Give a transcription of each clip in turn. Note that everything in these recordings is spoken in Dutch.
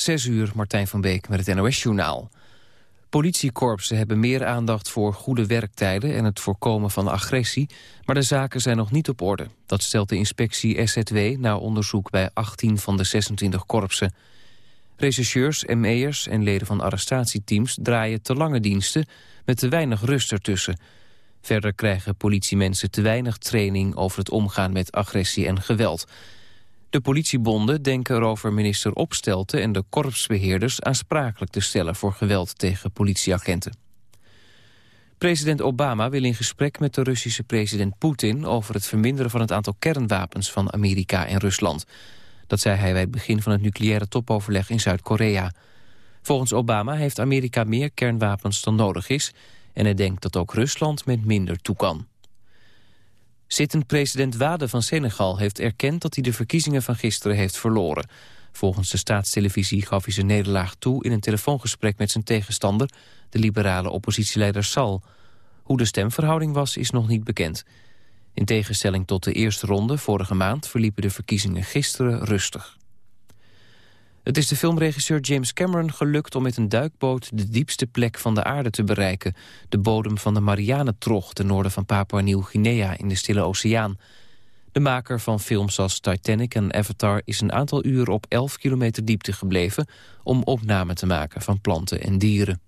Zes uur, Martijn van Beek met het NOS-journaal. Politiekorpsen hebben meer aandacht voor goede werktijden... en het voorkomen van agressie, maar de zaken zijn nog niet op orde. Dat stelt de inspectie SZW na onderzoek bij 18 van de 26 korpsen. Rechercheurs, ME'ers en leden van arrestatieteams draaien te lange diensten... met te weinig rust ertussen. Verder krijgen politiemensen te weinig training over het omgaan met agressie en geweld... De politiebonden denken erover minister Opstelten en de korpsbeheerders aansprakelijk te stellen voor geweld tegen politieagenten. President Obama wil in gesprek met de Russische president Poetin over het verminderen van het aantal kernwapens van Amerika en Rusland. Dat zei hij bij het begin van het nucleaire topoverleg in Zuid-Korea. Volgens Obama heeft Amerika meer kernwapens dan nodig is en hij denkt dat ook Rusland met minder toe kan. Zittend president Wade van Senegal heeft erkend dat hij de verkiezingen van gisteren heeft verloren. Volgens de staatstelevisie gaf hij zijn nederlaag toe in een telefoongesprek met zijn tegenstander, de liberale oppositieleider Sal. Hoe de stemverhouding was, is nog niet bekend. In tegenstelling tot de eerste ronde vorige maand verliepen de verkiezingen gisteren rustig. Het is de filmregisseur James Cameron gelukt om met een duikboot de diepste plek van de aarde te bereiken. De bodem van de Marianentrog ten noorden van Papua Nieuw-Guinea in de Stille Oceaan. De maker van films als Titanic en Avatar is een aantal uur op 11 kilometer diepte gebleven om opname te maken van planten en dieren.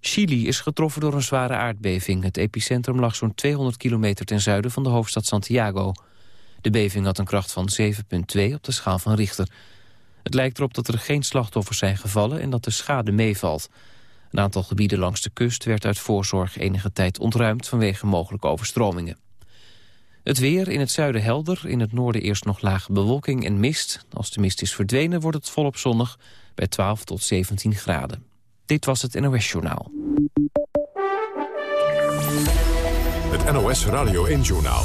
Chili is getroffen door een zware aardbeving. Het epicentrum lag zo'n 200 kilometer ten zuiden van de hoofdstad Santiago. De beving had een kracht van 7,2 op de schaal van Richter. Het lijkt erop dat er geen slachtoffers zijn gevallen en dat de schade meevalt. Een aantal gebieden langs de kust werd uit voorzorg enige tijd ontruimd vanwege mogelijke overstromingen. Het weer in het zuiden helder, in het noorden eerst nog lage bewolking en mist. Als de mist is verdwenen wordt het volop zonnig bij 12 tot 17 graden. Dit was het NOS Journaal. Het NOS Radio 1 Journaal.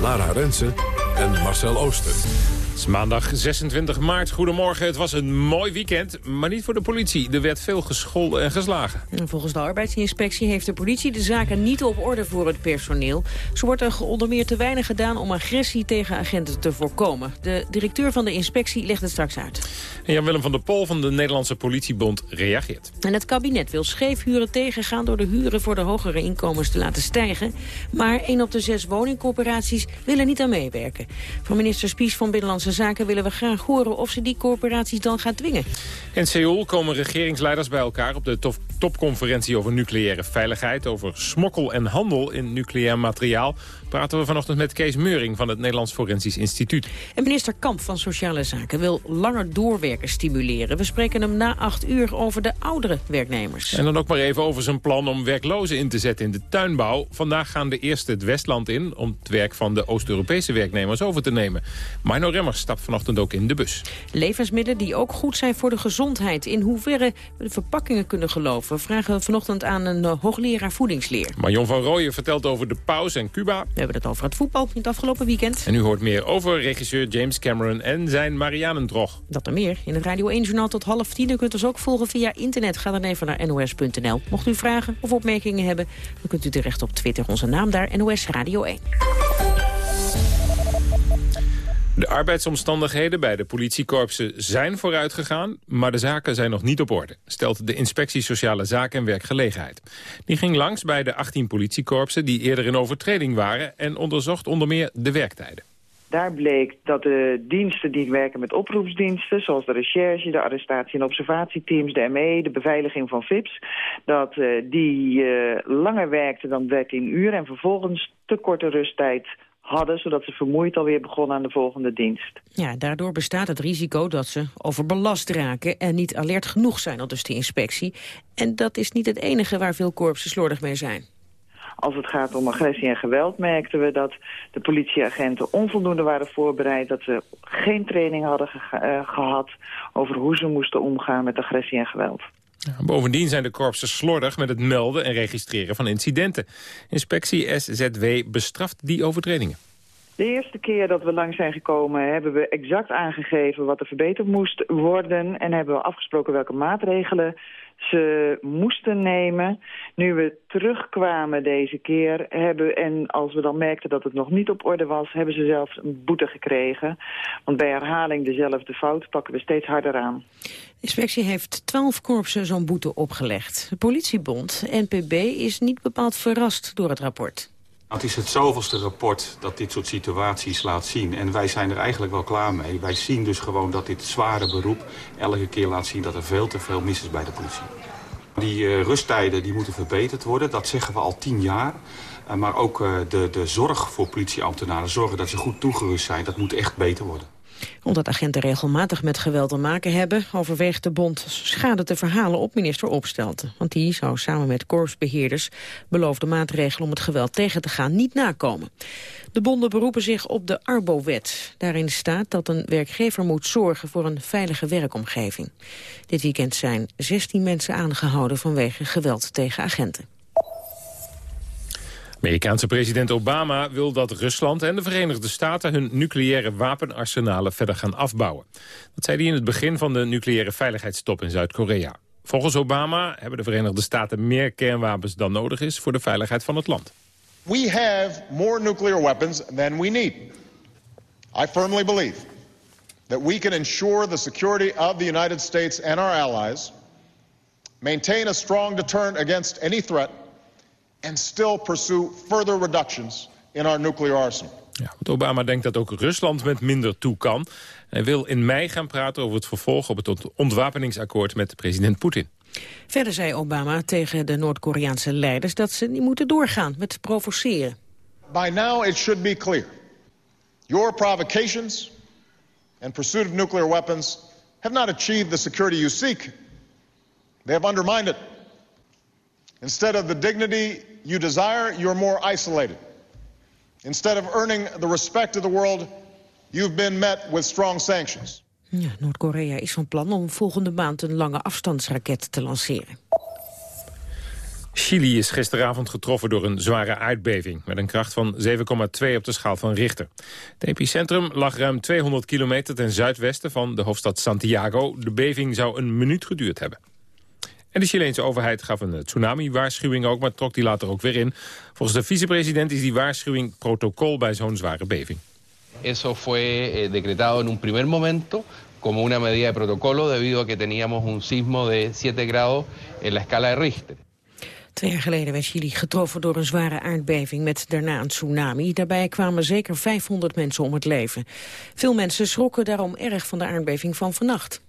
Lara Rensen en Marcel Ooster. Het is maandag 26 maart. Goedemorgen. Het was een mooi weekend, maar niet voor de politie. Er werd veel gescholden en geslagen. volgens de arbeidsinspectie heeft de politie de zaken niet op orde voor het personeel. Zo wordt er onder meer te weinig gedaan om agressie tegen agenten te voorkomen. De directeur van de inspectie legt het straks uit. En Jan-Willem van der Pol van de Nederlandse politiebond reageert. En het kabinet wil scheefhuren tegengaan door de huren voor de hogere inkomens te laten stijgen. Maar één op de zes woningcorporaties willen niet aan meewerken. Van minister Spies van Binnenlandse Zaken willen we graag horen of ze die corporaties dan gaat dwingen. In Seoul komen regeringsleiders bij elkaar op de topconferentie over nucleaire veiligheid, over smokkel en handel in nucleair materiaal praten we vanochtend met Kees Meuring van het Nederlands Forensisch Instituut. En minister Kamp van Sociale Zaken wil langer doorwerken stimuleren. We spreken hem na acht uur over de oudere werknemers. En dan ook maar even over zijn plan om werklozen in te zetten in de tuinbouw. Vandaag gaan de eerste het Westland in om het werk van de Oost-Europese werknemers over te nemen. Mino Remmers stapt vanochtend ook in de bus. Levensmiddelen die ook goed zijn voor de gezondheid. In hoeverre we de verpakkingen kunnen geloven... vragen we vanochtend aan een eh, hoogleraar voedingsleer. Marion van Rooyen vertelt over de paus en Cuba hebben het over het voetbal in het afgelopen weekend. En u hoort meer over regisseur James Cameron en zijn Marianendrog. Dat er meer in het Radio 1-journaal tot half tien. U kunt ons ook volgen via internet. Ga dan even naar nos.nl. Mocht u vragen of opmerkingen hebben, dan kunt u terecht op Twitter. Onze naam daar, NOS Radio 1. De arbeidsomstandigheden bij de politiekorpsen zijn vooruitgegaan... maar de zaken zijn nog niet op orde, stelt de Inspectie Sociale Zaken en Werkgelegenheid. Die ging langs bij de 18 politiekorpsen die eerder in overtreding waren... en onderzocht onder meer de werktijden. Daar bleek dat de diensten die werken met oproepsdiensten... zoals de recherche, de arrestatie- en observatieteams, de ME, de beveiliging van VIPS... dat uh, die uh, langer werkten dan 13 uur en vervolgens te korte rusttijd hadden... zodat ze vermoeid alweer begonnen aan de volgende dienst. Ja, daardoor bestaat het risico dat ze overbelast raken... en niet alert genoeg zijn, al dus de inspectie. En dat is niet het enige waar veel korpsen slordig mee zijn. Als het gaat om agressie en geweld merkten we dat de politieagenten onvoldoende waren voorbereid. Dat ze geen training hadden ge uh, gehad over hoe ze moesten omgaan met agressie en geweld. Bovendien zijn de korpsen slordig met het melden en registreren van incidenten. Inspectie SZW bestraft die overtredingen. De eerste keer dat we langs zijn gekomen hebben we exact aangegeven wat er verbeterd moest worden. En hebben we afgesproken welke maatregelen ze moesten nemen. Nu we terugkwamen deze keer hebben, en als we dan merkten dat het nog niet op orde was, hebben ze zelfs een boete gekregen. Want bij herhaling dezelfde fout pakken we steeds harder aan. De inspectie heeft twaalf korpsen zo'n boete opgelegd. De politiebond, NPB, is niet bepaald verrast door het rapport. Het is het zoveelste rapport dat dit soort situaties laat zien. En wij zijn er eigenlijk wel klaar mee. Wij zien dus gewoon dat dit zware beroep elke keer laat zien dat er veel te veel mis is bij de politie. Die uh, rusttijden die moeten verbeterd worden, dat zeggen we al tien jaar. Uh, maar ook uh, de, de zorg voor politieambtenaren, zorgen dat ze goed toegerust zijn, dat moet echt beter worden omdat agenten regelmatig met geweld te maken hebben... overweegt de bond schade te verhalen op minister Opstelten. Want die zou samen met korpsbeheerders beloofde maatregelen... om het geweld tegen te gaan niet nakomen. De bonden beroepen zich op de Arbo-wet. Daarin staat dat een werkgever moet zorgen voor een veilige werkomgeving. Dit weekend zijn 16 mensen aangehouden vanwege geweld tegen agenten. Amerikaanse president Obama wil dat Rusland en de Verenigde Staten... hun nucleaire wapenarsenalen verder gaan afbouwen. Dat zei hij in het begin van de nucleaire veiligheidstop in Zuid-Korea. Volgens Obama hebben de Verenigde Staten meer kernwapens dan nodig is... voor de veiligheid van het land. We have more nuclear weapons than we need. I firmly believe that we can ensure the security of the United States and our allies... maintain a strong deterrent against any threat and still pursue further reductions in our nuclear arsenal. Ja, want Obama denkt dat ook Rusland met minder toe kan. Hij wil in mei gaan praten over het vervolg op het ontwapeningsakkoord met president Poetin. Verder zei Obama tegen de Noord-Koreaanse leiders dat ze niet moeten doorgaan met provoceren. By now it should be clear. Your provocations and pursuit of nuclear weapons have not achieved the security you seek. They have undermined it. Instead of the dignity you desire, you're more isolated. Instead of earning the respect of the world, you've been met with strong sanctions. Ja, Noord-Korea is van plan om volgende maand een lange afstandsraket te lanceren. Chili is gisteravond getroffen door een zware aardbeving... met een kracht van 7,2 op de schaal van Richter. Het epicentrum lag ruim 200 kilometer ten zuidwesten van de hoofdstad Santiago. De beving zou een minuut geduurd hebben. En de Chileense overheid gaf een tsunami-waarschuwing ook, maar trok die later ook weer in. Volgens de vicepresident is die waarschuwing protocol bij zo'n zware beving. Eso fue eh, decretado en un primer momento como una medida de protocolo debido a que teníamos un sismo de 7 grados en la escala de Richter. Twee jaar geleden werd Chili getroffen door een zware aardbeving met daarna een tsunami. Daarbij kwamen zeker 500 mensen om het leven. Veel mensen schrokken daarom erg van de aardbeving van vannacht.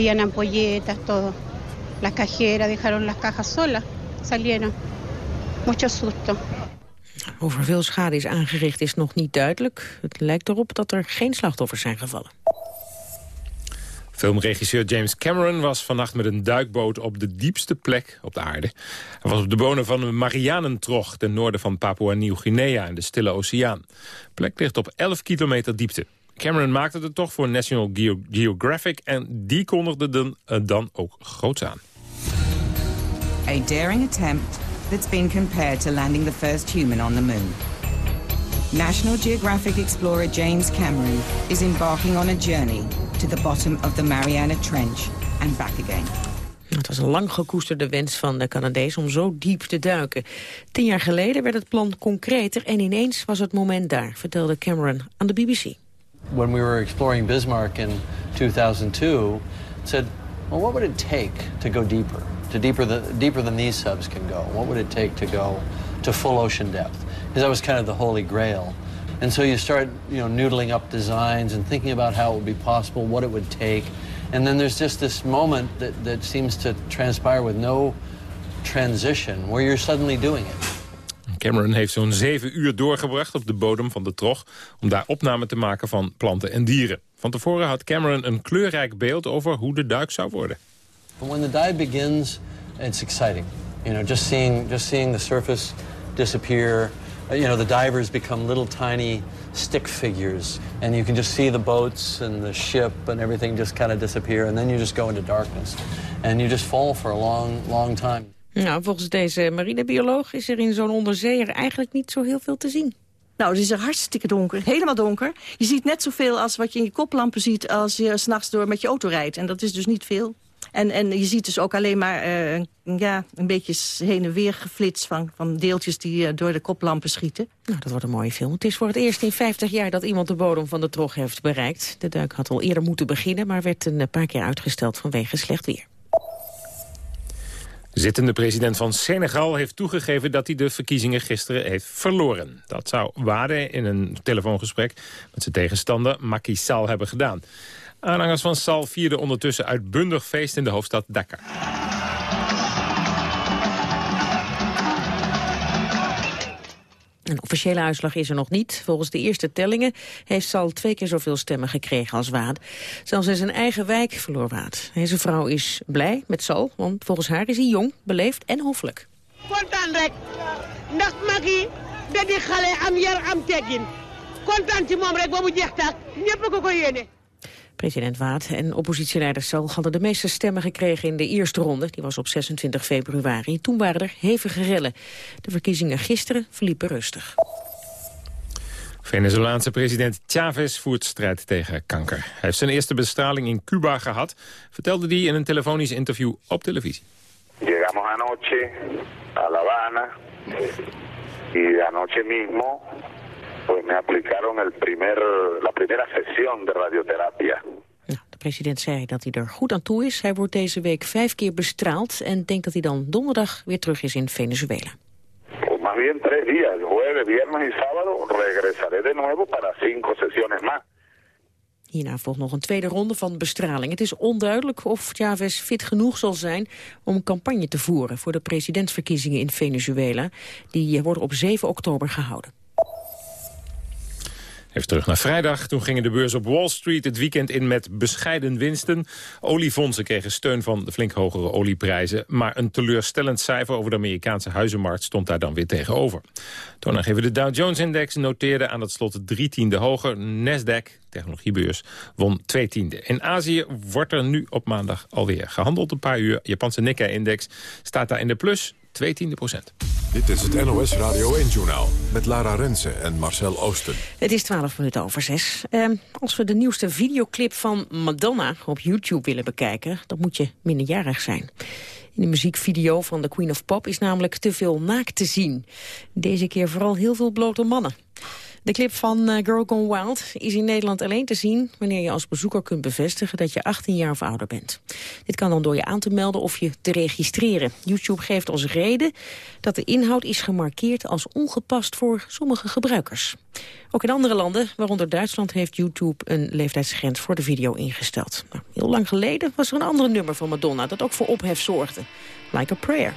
Habían ampolletas, todo. Las cajeras dejaron las cajas solas, salieron. Mucho susto. Over veel schade is aangericht is nog niet duidelijk. Het lijkt erop dat er geen slachtoffers zijn gevallen. Filmregisseur James Cameron was vannacht met een duikboot op de diepste plek op de aarde. Hij was op de bodem van een Marianentrog ten noorden van Papua-Nieuw-Guinea in de Stille Oceaan. De plek ligt op 11 kilometer diepte. Cameron maakte het toch voor National Geographic en die kondigde dan, uh, dan ook groots aan. A daring attempt that's been compared to landing the first human on the moon. National Geographic explorer James Cameron is embarking on a journey to the bottom of the Mariana Trench and back again. Het was een lang gekoesterde wens van de Canadees om zo diep te duiken. Tien jaar geleden werd het plan concreter en ineens was het moment daar, vertelde Cameron aan de BBC. When we were exploring Bismarck in 2002, said, well, what would it take to go deeper, to deeper, the, deeper than these subs can go? What would it take to go to full ocean depth? Because that was kind of the holy grail. And so you start, you know, noodling up designs and thinking about how it would be possible, what it would take. And then there's just this moment that, that seems to transpire with no transition where you're suddenly doing it. Cameron heeft zo'n zeven uur doorgebracht op de bodem van de trog... om daar opname te maken van planten en dieren. Van tevoren had Cameron een kleurrijk beeld over hoe de duik zou worden. When the dive begins, it's exciting. You know, just seeing, just seeing the surface disappear. Uh, you know, the divers become little tiny stick figures. And you can just see the boats and the ship and everything just kind of disappear. And then you just go into darkness. And you just fall for a long, long time. Nou, volgens deze marinebioloog is er in zo'n onderzeeër eigenlijk niet zo heel veel te zien. Nou, het is er hartstikke donker. Helemaal donker. Je ziet net zoveel als wat je in je koplampen ziet... als je s'nachts door met je auto rijdt. En dat is dus niet veel. En, en je ziet dus ook alleen maar uh, ja, een beetje heen en weer geflitst... van, van deeltjes die uh, door de koplampen schieten. Nou, dat wordt een mooie film. Het is voor het eerst in 50 jaar dat iemand de bodem van de trog heeft bereikt. De duik had al eerder moeten beginnen... maar werd een paar keer uitgesteld vanwege slecht weer. Zittende president van Senegal heeft toegegeven dat hij de verkiezingen gisteren heeft verloren. Dat zou Wade in een telefoongesprek met zijn tegenstander Macky Sall hebben gedaan. Aanhangers van Sal vierden ondertussen uitbundig feest in de hoofdstad Dakar. Een officiële uitslag is er nog niet. Volgens de eerste tellingen heeft Sal twee keer zoveel stemmen gekregen als Waad. Zelfs in zijn eigen wijk verloor Waad. Deze vrouw is blij met Sal, want volgens haar is hij jong, beleefd en hoffelijk. Kontaan rek. Ndax Macky da di xale am. President Waad en oppositieleider Sal hadden de meeste stemmen gekregen in de eerste ronde. Die was op 26 februari. Toen waren er hevige rellen. De verkiezingen gisteren verliepen rustig. Venezolaanse president Chavez voert strijd tegen kanker. Hij heeft zijn eerste bestraling in Cuba gehad, vertelde hij in een telefonisch interview op televisie. Llegamos anoche a La Habana y anoche mismo aplicaron el primer, la primera sesión de radioterapia. de president zei dat hij er goed aan toe is. Hij wordt deze week vijf keer bestraald en denkt dat hij dan donderdag weer terug is in Venezuela. Más bien tres días, jueves, viernes y sábado, regresaré de nuevo para cinco sesiones más. Hierna volgt nog een tweede ronde van bestraling. Het is onduidelijk of Chavez fit genoeg zal zijn om een campagne te voeren voor de presidentsverkiezingen in Venezuela. Die worden op 7 oktober gehouden. Even terug naar vrijdag. Toen gingen de beurs op Wall Street het weekend in met bescheiden winsten. Oliefondsen kregen steun van de flink hogere olieprijzen. Maar een teleurstellend cijfer over de Amerikaanse huizenmarkt stond daar dan weer tegenover. Toonaangever de Dow Jones-index noteerde aan het slot drie tiende hoger. Nasdaq, technologiebeurs, won twee tiende. In Azië wordt er nu op maandag alweer gehandeld een paar uur. Japanse Nikkei-index staat daar in de plus, twee tiende procent. Dit is het NOS Radio 1-journaal met Lara Rensen en Marcel Oosten. Het is 12 minuten over 6. Uh, als we de nieuwste videoclip van Madonna op YouTube willen bekijken... dan moet je minderjarig zijn. In de muziekvideo van The Queen of Pop is namelijk te veel naakt te zien. Deze keer vooral heel veel blote mannen. De clip van uh, Girl Gone Wild is in Nederland alleen te zien... wanneer je als bezoeker kunt bevestigen dat je 18 jaar of ouder bent. Dit kan dan door je aan te melden of je te registreren. YouTube geeft als reden dat de inhoud is gemarkeerd als ongepast voor sommige gebruikers. Ook in andere landen, waaronder Duitsland, heeft YouTube een leeftijdsgrens voor de video ingesteld. Nou, heel lang geleden was er een ander nummer van Madonna dat ook voor ophef zorgde. Like a Prayer.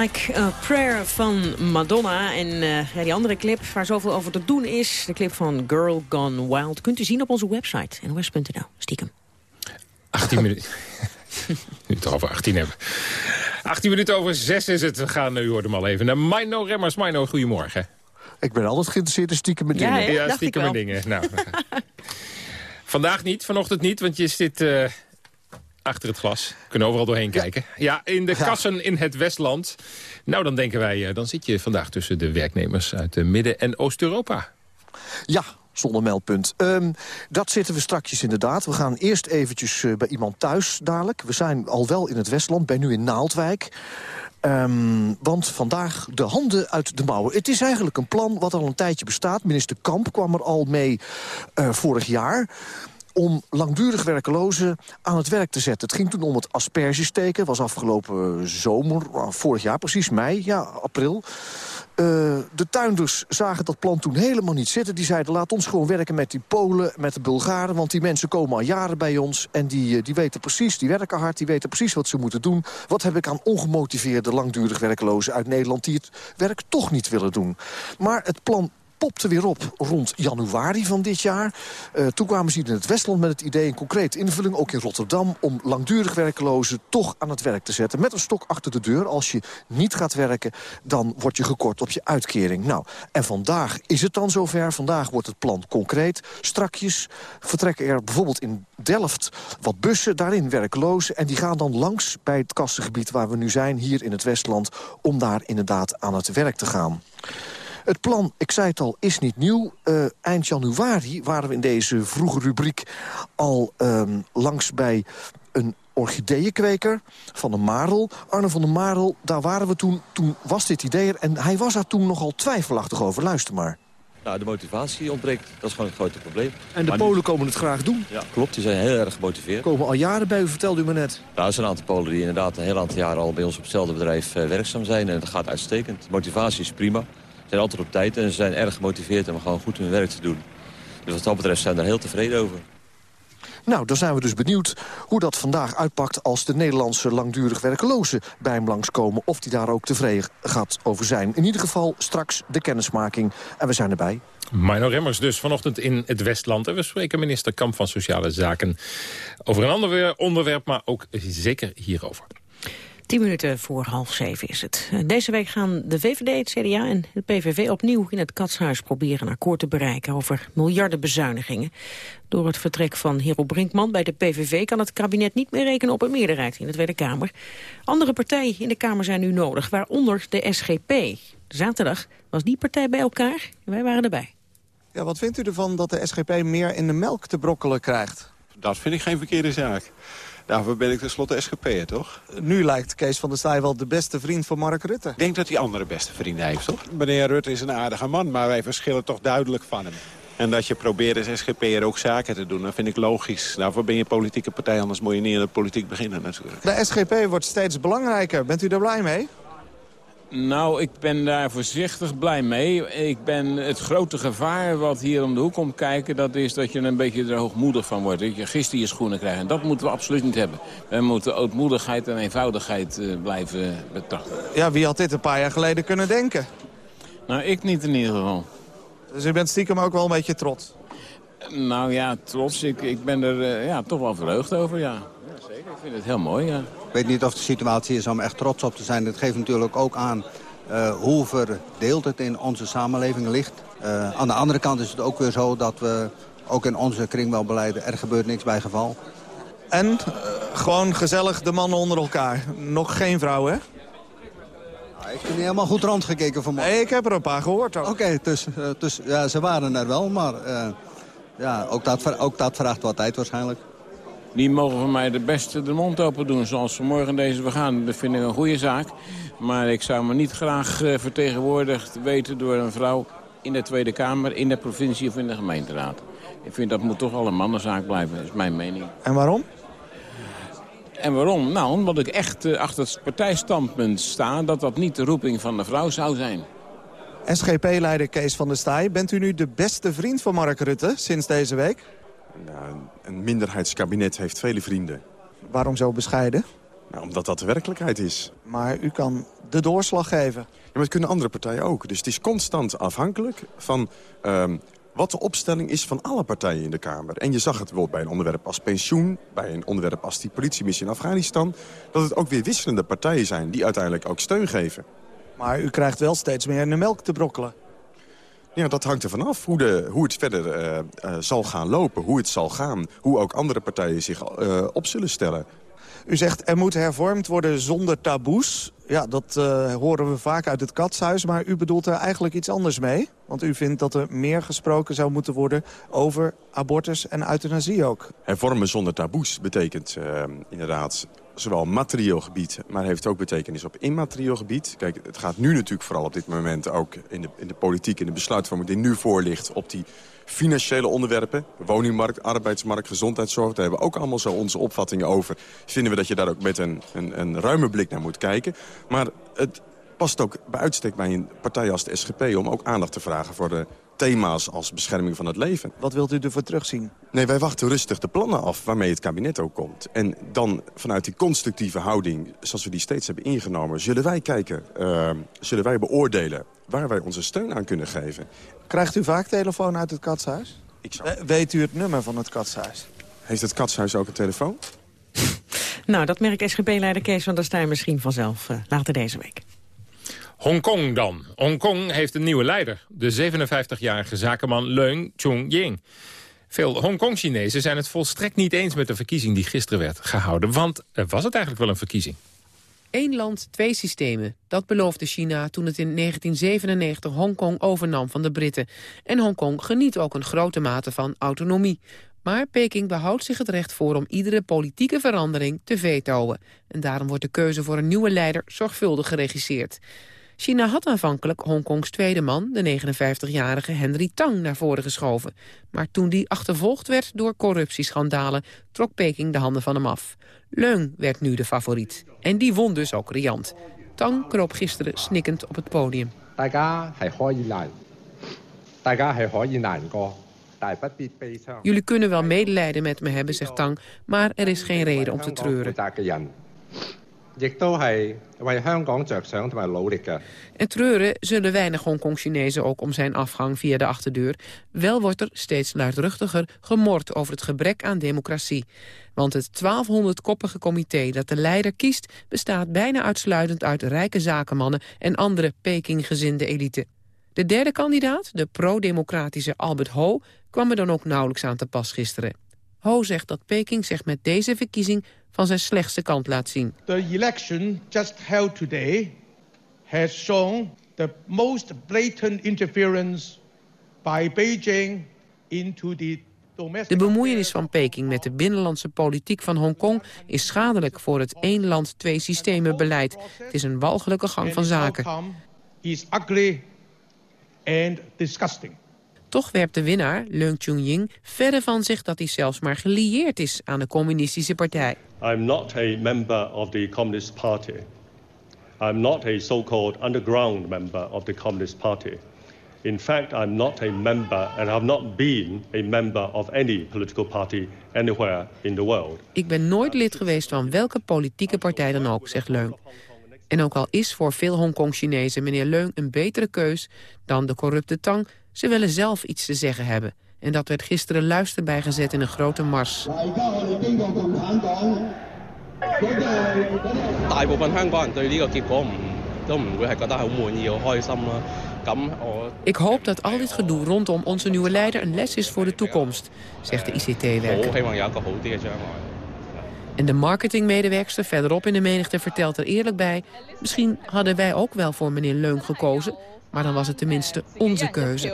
Like a Prayer van Madonna. En uh, ja, die andere clip waar zoveel over te doen is... de clip van Girl Gone Wild... kunt u zien op onze website nos.nl. Stiekem. 18 minuten. nu het over 18 hebben. 18 minuten over 6 is het. We gaan, u hoort hem al even, naar Mino Remmers. Mino, goedemorgen. Ik ben altijd geïnteresseerd in stiekem met dingen. Ja, ja stiekem met dingen. Nou, Vandaag niet, vanochtend niet, want je zit... Uh, achter het glas. Kunnen overal doorheen kijken. Ja, in de kassen in het Westland. Nou, dan denken wij, eh, dan zit je vandaag tussen de werknemers uit Midden- en Oost-Europa. Ja, zonder meldpunt. Um, dat zitten we strakjes inderdaad. We gaan eerst eventjes uh, bij iemand thuis dadelijk. We zijn al wel in het Westland, ben nu in Naaldwijk. Um, want vandaag de handen uit de mouwen. Het is eigenlijk een plan wat al een tijdje bestaat. Minister Kamp kwam er al mee uh, vorig jaar om langdurig werkelozen aan het werk te zetten. Het ging toen om het aspergesteken. was afgelopen zomer, vorig jaar precies, mei, ja, april. Uh, de tuinders zagen dat plan toen helemaal niet zitten. Die zeiden, laat ons gewoon werken met die Polen, met de Bulgaren... want die mensen komen al jaren bij ons en die, die weten precies, die werken hard... die weten precies wat ze moeten doen. Wat heb ik aan ongemotiveerde, langdurig werklozen uit Nederland... die het werk toch niet willen doen. Maar het plan popte weer op rond januari van dit jaar. Uh, toen kwamen ze in het Westland met het idee... een concrete invulling, ook in Rotterdam... om langdurig werkelozen toch aan het werk te zetten. Met een stok achter de deur. Als je niet gaat werken, dan word je gekort op je uitkering. Nou, en vandaag is het dan zover. Vandaag wordt het plan concreet. Strakjes vertrekken er bijvoorbeeld in Delft wat bussen. Daarin werklozen. En die gaan dan langs bij het kassengebied waar we nu zijn... hier in het Westland, om daar inderdaad aan het werk te gaan. Het plan, ik zei het al, is niet nieuw. Uh, eind januari waren we in deze vroege rubriek al um, langs bij een orchideeënkweker van de Marel. Arne van der Marel, daar waren we toen. Toen was dit idee er en hij was daar toen nogal twijfelachtig over. Luister maar. Nou, de motivatie ontbreekt. Dat is gewoon het grote probleem. En de maar Polen komen het graag doen? Ja, klopt. Die zijn heel erg gemotiveerd. Komen al jaren bij u, vertelde u me net. Nou, er zijn een aantal Polen die inderdaad een heel aantal jaren al bij ons op hetzelfde bedrijf uh, werkzaam zijn. En dat gaat uitstekend. De motivatie is prima zijn altijd op tijd en ze zijn erg gemotiveerd om gewoon goed hun werk te doen. Dus wat dat betreft zijn we daar heel tevreden over. Nou, dan zijn we dus benieuwd hoe dat vandaag uitpakt... als de Nederlandse langdurig werkelozen bij hem langskomen... of die daar ook tevreden gaat over zijn. In ieder geval straks de kennismaking en we zijn erbij. Mino Remmers dus vanochtend in het Westland. En we spreken minister Kamp van Sociale Zaken over een ander onderwerp... maar ook zeker hierover. Tien minuten voor half zeven is het. Deze week gaan de VVD, het CDA en het PVV opnieuw in het Katshuis proberen een akkoord te bereiken over miljarden bezuinigingen. Door het vertrek van Hero Brinkman bij de PVV kan het kabinet niet meer rekenen op een meerderheid in de Tweede Kamer. Andere partijen in de Kamer zijn nu nodig, waaronder de SGP. Zaterdag was die partij bij elkaar en wij waren erbij. Ja, wat vindt u ervan dat de SGP meer in de melk te brokkelen krijgt? Dat vind ik geen verkeerde zaak. Daarvoor ben ik tenslotte SGP'er, toch? Nu lijkt Kees van der Staaij wel de beste vriend van Mark Rutte. Ik denk dat hij andere beste vrienden heeft, toch? Meneer Rutte is een aardige man, maar wij verschillen toch duidelijk van hem. En dat je probeert als SGP'er ook zaken te doen, dat vind ik logisch. Daarvoor ben je politieke partij, anders moet je niet in de politiek beginnen natuurlijk. De SGP wordt steeds belangrijker. Bent u daar blij mee? Nou, ik ben daar voorzichtig blij mee. Ik ben het grote gevaar wat hier om de hoek komt kijken... dat is dat je er een beetje er hoogmoedig van wordt. Dat je gisteren je schoenen krijgt. En dat moeten we absoluut niet hebben. We moeten ootmoedigheid en eenvoudigheid uh, blijven betrachten. Ja, wie had dit een paar jaar geleden kunnen denken? Nou, ik niet in ieder geval. Dus u bent stiekem ook wel een beetje trots? Nou ja, trots. Ik, ik ben er uh, ja, toch wel verheugd over, ja. ja. Zeker, ik vind het heel mooi, ja. Ik weet niet of de situatie is om echt trots op te zijn. Het geeft natuurlijk ook aan uh, hoe verdeeld het in onze samenleving ligt. Uh, aan de andere kant is het ook weer zo dat we ook in onze kring wel beleiden... er gebeurt niks bij geval. En uh, gewoon gezellig de mannen onder elkaar. Nog geen vrouwen, hè? Nou, ik heb niet helemaal goed rondgekeken vanmorgen. Nee, ik heb er een paar gehoord ook. Oké, okay, dus, dus ja, ze waren er wel, maar ja, ook, dat, ook dat vraagt wat tijd waarschijnlijk. Die mogen van mij de beste de mond open doen zoals vanmorgen deze we gaan. Dat vind ik een goede zaak. Maar ik zou me niet graag uh, vertegenwoordigd weten door een vrouw in de Tweede Kamer, in de provincie of in de gemeenteraad. Ik vind dat moet toch al een mannenzaak blijven, dat is mijn mening. En waarom? En waarom? Nou, omdat ik echt uh, achter het partijstandpunt sta dat dat niet de roeping van de vrouw zou zijn. SGP-leider Kees van der Staaij, bent u nu de beste vriend van Mark Rutte sinds deze week? Nou, een minderheidskabinet heeft vele vrienden. Waarom zo bescheiden? Nou, omdat dat de werkelijkheid is. Maar u kan de doorslag geven. Ja, maar dat kunnen andere partijen ook. Dus het is constant afhankelijk van ehm, wat de opstelling is van alle partijen in de Kamer. En je zag het bijvoorbeeld bij een onderwerp als pensioen... bij een onderwerp als die politiemissie in Afghanistan... dat het ook weer wisselende partijen zijn die uiteindelijk ook steun geven. Maar u krijgt wel steeds meer in de melk te brokkelen. Ja, dat hangt er vanaf hoe, de, hoe het verder uh, uh, zal gaan lopen, hoe het zal gaan. Hoe ook andere partijen zich uh, op zullen stellen. U zegt er moet hervormd worden zonder taboes. Ja, dat horen we vaak uit het katshuis, maar u bedoelt er eigenlijk iets anders mee. Want u vindt dat er meer gesproken zou moeten worden over abortus en euthanasie ook. Hervormen zonder taboes betekent inderdaad zowel materieel gebied, maar heeft ook betekenis op immaterieel gebied. Kijk, het gaat nu natuurlijk vooral op dit moment ook in de, in de politiek... in de besluitvorming die nu voor ligt op die financiële onderwerpen. Woningmarkt, arbeidsmarkt, gezondheidszorg. Daar hebben we ook allemaal zo onze opvattingen over. Vinden we dat je daar ook met een, een, een ruime blik naar moet kijken. Maar het past ook bij uitstek bij een partij als de SGP... om ook aandacht te vragen voor de thema's als bescherming van het leven. Wat wilt u ervoor terugzien? Nee, wij wachten rustig de plannen af waarmee het kabinet ook komt. En dan vanuit die constructieve houding, zoals we die steeds hebben ingenomen... zullen wij kijken, uh, zullen wij beoordelen waar wij onze steun aan kunnen geven. Krijgt u vaak telefoon uit het katshuis? Ik zou... Weet u het nummer van het katshuis? Heeft het katshuis ook een telefoon? nou, dat merkt SGP-leider Kees van der Staaij misschien vanzelf uh, later deze week. Hongkong dan. Hongkong heeft een nieuwe leider. De 57-jarige zakenman Leung Chun-ying. Veel Hongkong-Chinezen zijn het volstrekt niet eens met de verkiezing die gisteren werd gehouden. Want was het eigenlijk wel een verkiezing? Eén land, twee systemen. Dat beloofde China toen het in 1997 Hongkong overnam van de Britten. En Hongkong geniet ook een grote mate van autonomie. Maar Peking behoudt zich het recht voor om iedere politieke verandering te vetoen. En daarom wordt de keuze voor een nieuwe leider zorgvuldig geregisseerd. China had aanvankelijk Hongkongs tweede man, de 59-jarige Henry Tang, naar voren geschoven. Maar toen die achtervolgd werd door corruptieschandalen, trok Peking de handen van hem af. Leung werd nu de favoriet. En die won dus ook riant. Tang kroop gisteren snikkend op het podium. Jullie kunnen wel medelijden met me hebben, zegt Tang, maar er is geen reden om te treuren. En treuren zullen weinig Hongkong-Chinezen ook om zijn afgang via de achterdeur. Wel wordt er steeds luidruchtiger gemord over het gebrek aan democratie. Want het 1200-koppige comité dat de leider kiest... bestaat bijna uitsluitend uit rijke zakenmannen... en andere Peking-gezinde elite. De derde kandidaat, de pro-democratische Albert Ho... kwam er dan ook nauwelijks aan te pas gisteren. Ho zegt dat Peking zich met deze verkiezing van zijn slechtste kant laat zien. The election just held today has shown the most blatant interference by Beijing into the de bemoeienis van Peking met de binnenlandse politiek van Hongkong is schadelijk voor het één land, twee systemen beleid. Het is een walgelijke gang van zaken. Is ugly and disgusting. Toch werpt de winnaar, Leung Chun-ying, verder van zich dat hij zelfs maar gelieerd is aan de communistische partij. I'm not a member of the Communist Party. I'm not a so-called underground member of the Communist Party. In fact, I'm not a member and have not been a member of any political party anywhere in the world. Ik ben nooit lid geweest van welke politieke partij dan ook, zegt Leung. En ook al is voor veel Hongkong-Chinezen meneer Leung een betere keus dan de corrupte Tang, ze willen zelf iets te zeggen hebben. En dat werd gisteren luister bijgezet in een grote mars. Ik hoop dat al dit gedoe rondom onze nieuwe leider een les is voor de toekomst, zegt de ICT-werker. En de marketingmedewerkster verderop in de menigte vertelt er eerlijk bij... misschien hadden wij ook wel voor meneer Leung gekozen... maar dan was het tenminste onze keuze.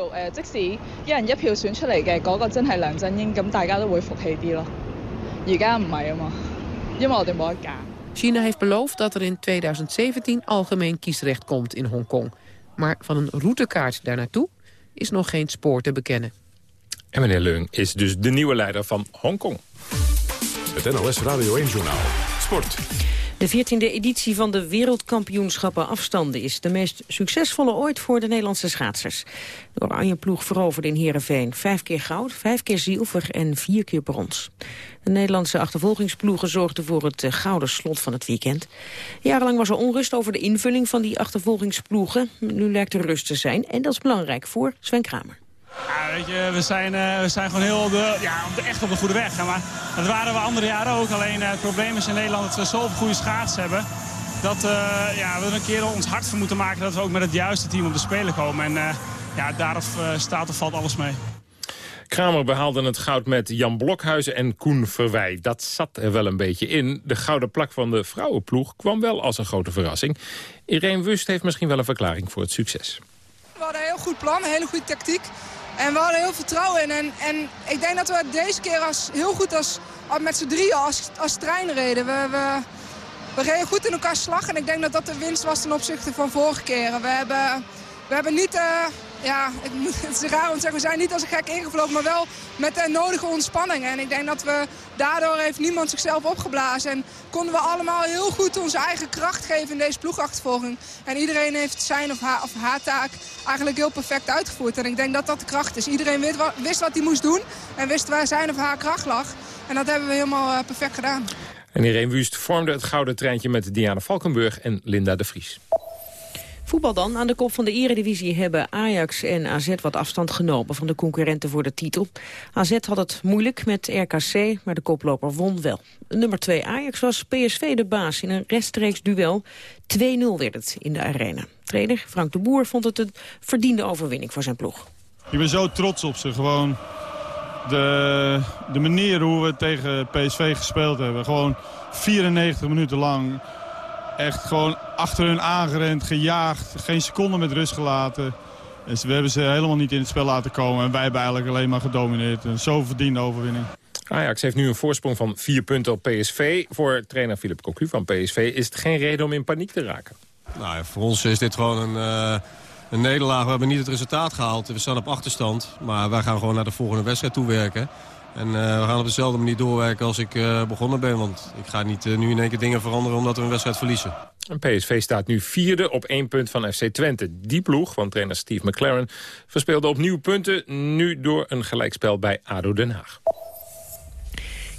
China heeft beloofd dat er in 2017 algemeen kiesrecht komt in Hongkong. Maar van een routekaart daar naartoe is nog geen spoor te bekennen. En meneer Leung is dus de nieuwe leider van Hongkong. Het NOS Radio 1 Journaal. Sport. De De 14e editie van de wereldkampioenschappen afstanden is de meest succesvolle ooit voor de Nederlandse schaatsers. De oranje ploeg veroverde in Heerenveen vijf keer goud, vijf keer zilver en vier keer brons. De Nederlandse achtervolgingsploegen zorgden voor het eh, gouden slot van het weekend. Jarenlang was er onrust over de invulling van die achtervolgingsploegen. Nu lijkt er rust te zijn en dat is belangrijk voor Sven Kramer. Ja, weet je, we zijn, uh, we zijn gewoon heel de, ja, echt op de goede weg. Maar dat waren we andere jaren ook. Alleen uh, het probleem is in Nederland dat we zoveel goede schaats hebben. Dat uh, ja, we er een keer ons hart voor moeten maken dat we ook met het juiste team op de Spelen komen. En ja, daar staat of valt alles mee. Kramer behaalde het goud met Jan Blokhuizen en Koen Verwij. Dat zat er wel een beetje in. De gouden plak van de vrouwenploeg kwam wel als een grote verrassing. Irene Wust heeft misschien wel een verklaring voor het succes. We hadden een heel goed plan, een hele goede tactiek. En we hadden heel vertrouwen in. En, en ik denk dat we deze keer als, heel goed als, met z'n drieën als, als trein reden. We, we, we reden goed in elkaar slag. En ik denk dat dat de winst was ten opzichte van vorige keren. We hebben, we hebben niet... Uh, ja, ik het is raar om te zeggen, we zijn niet als een gek ingevlogen, maar wel met de nodige ontspanning. En ik denk dat we, daardoor heeft niemand zichzelf opgeblazen. En konden we allemaal heel goed onze eigen kracht geven in deze ploegachtervolging. En iedereen heeft zijn of haar, of haar taak eigenlijk heel perfect uitgevoerd. En ik denk dat dat de kracht is. Iedereen wist wist wat hij moest doen en wist waar zijn of haar kracht lag. En dat hebben we helemaal uh, perfect gedaan. En Irene Wust vormde het gouden treintje met Diana Valkenburg en Linda de Vries. Voetbal dan. Aan de kop van de eredivisie hebben Ajax en AZ wat afstand genomen van de concurrenten voor de titel. AZ had het moeilijk met RKC, maar de koploper won wel. Nummer 2 Ajax was PSV de baas in een rechtstreeks duel. 2-0 werd het in de arena. Trainer Frank de Boer vond het een verdiende overwinning voor zijn ploeg. Ik ben zo trots op ze. Gewoon de, de manier hoe we tegen PSV gespeeld hebben. Gewoon 94 minuten lang echt gewoon achter hun aangerend, gejaagd. Geen seconde met rust gelaten. Dus we hebben ze helemaal niet in het spel laten komen. En wij hebben eigenlijk alleen maar gedomineerd. Een zo verdiende overwinning. Ajax heeft nu een voorsprong van vier punten op PSV. Voor trainer Philip Cocu van PSV is het geen reden om in paniek te raken. Nou, ja, voor ons is dit gewoon een, uh, een nederlaag. We hebben niet het resultaat gehaald. We staan op achterstand. Maar wij gaan gewoon naar de volgende wedstrijd toewerken. En uh, we gaan op dezelfde manier doorwerken als ik uh, begonnen ben. Want ik ga niet uh, nu in één keer dingen veranderen omdat we een wedstrijd verliezen. En PSV staat nu vierde op één punt van FC Twente. Die ploeg van trainer Steve McLaren verspeelde opnieuw punten. Nu door een gelijkspel bij ADO Den Haag.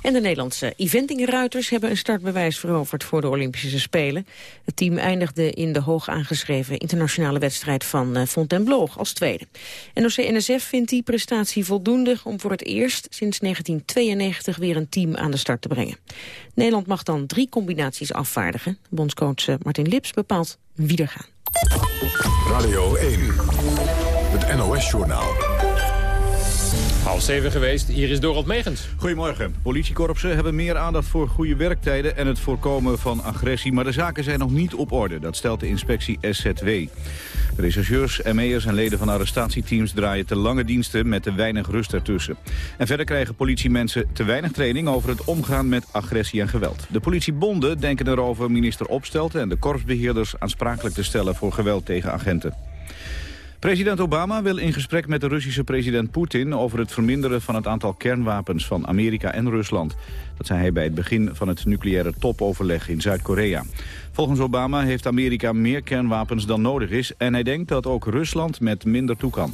En de Nederlandse eventingruiters hebben een startbewijs veroverd voor de Olympische Spelen. Het team eindigde in de hoog aangeschreven internationale wedstrijd van uh, Fontainebleau als tweede. NOC-NSF vindt die prestatie voldoende om voor het eerst sinds 1992 weer een team aan de start te brengen. Nederland mag dan drie combinaties afvaardigen. Bondscoach eh, Martin Lips bepaalt wie er gaan. Radio 1, het NOS-journaal. Half zeven geweest, hier is Dorald Megens. Goedemorgen. Politiekorpsen hebben meer aandacht voor goede werktijden en het voorkomen van agressie. Maar de zaken zijn nog niet op orde, dat stelt de inspectie SZW. Rechercheurs, ME'ers en leden van arrestatieteams draaien te lange diensten met te weinig rust ertussen. En verder krijgen politiemensen te weinig training over het omgaan met agressie en geweld. De politiebonden denken erover minister Opstelten en de korpsbeheerders aansprakelijk te stellen voor geweld tegen agenten. President Obama wil in gesprek met de Russische president Poetin... over het verminderen van het aantal kernwapens van Amerika en Rusland. Dat zei hij bij het begin van het nucleaire topoverleg in Zuid-Korea. Volgens Obama heeft Amerika meer kernwapens dan nodig is... en hij denkt dat ook Rusland met minder toe kan.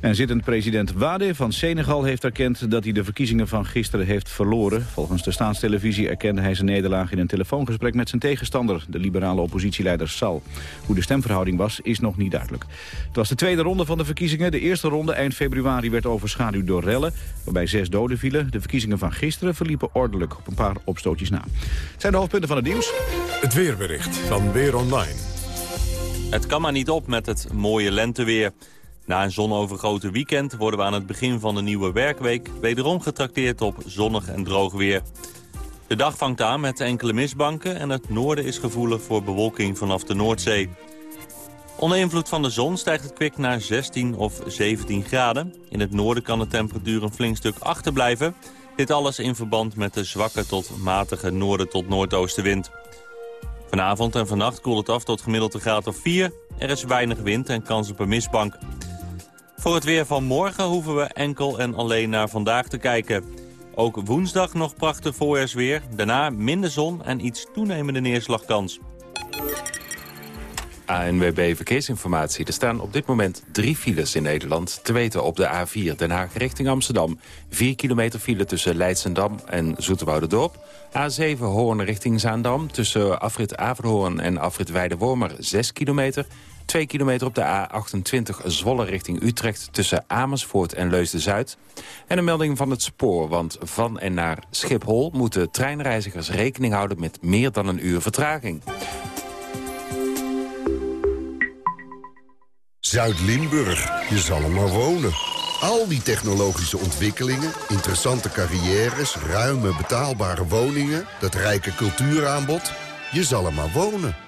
En zittend president Wade van Senegal heeft erkend dat hij de verkiezingen van gisteren heeft verloren. Volgens de staatstelevisie erkende hij zijn nederlaag in een telefoongesprek met zijn tegenstander, de liberale oppositieleider Sal. Hoe de stemverhouding was, is nog niet duidelijk. Het was de tweede ronde van de verkiezingen. De eerste ronde eind februari werd overschaduwd door rellen, waarbij zes doden vielen. De verkiezingen van gisteren verliepen ordelijk op een paar opstootjes na. Het zijn de hoofdpunten van het nieuws. Het weerbericht van Weer Online. Het kan maar niet op met het mooie lenteweer. Na een zonovergoten weekend worden we aan het begin van de nieuwe werkweek... wederom getrakteerd op zonnig en droog weer. De dag vangt aan met enkele mistbanken... en het noorden is gevoelig voor bewolking vanaf de Noordzee. Onder invloed van de zon stijgt het kwik naar 16 of 17 graden. In het noorden kan de temperatuur een flink stuk achterblijven. Dit alles in verband met de zwakke tot matige noorden tot noordoostenwind. Vanavond en vannacht koelt het af tot gemiddeld een graad of 4. Er is weinig wind en kans op een mistbank. Voor het weer van morgen hoeven we enkel en alleen naar vandaag te kijken. Ook woensdag nog prachtig voorjaarsweer. Daarna minder zon en iets toenemende neerslagkans. ANWB Verkeersinformatie. Er staan op dit moment drie files in Nederland. Te weten op de A4 Den Haag richting Amsterdam. 4 kilometer file tussen Leidsendam en Zoeterwoude-dorp. A7 Hoorn richting Zaandam. Tussen afrit Averhoorn en afrit Weidewormer 6 kilometer. 2 kilometer op de A28 Zwolle richting Utrecht... tussen Amersfoort en Leusden-Zuid. En een melding van het spoor, want van en naar Schiphol... moeten treinreizigers rekening houden met meer dan een uur vertraging. Zuid-Limburg, je zal er maar wonen. Al die technologische ontwikkelingen, interessante carrières... ruime betaalbare woningen, dat rijke cultuuraanbod... je zal er maar wonen.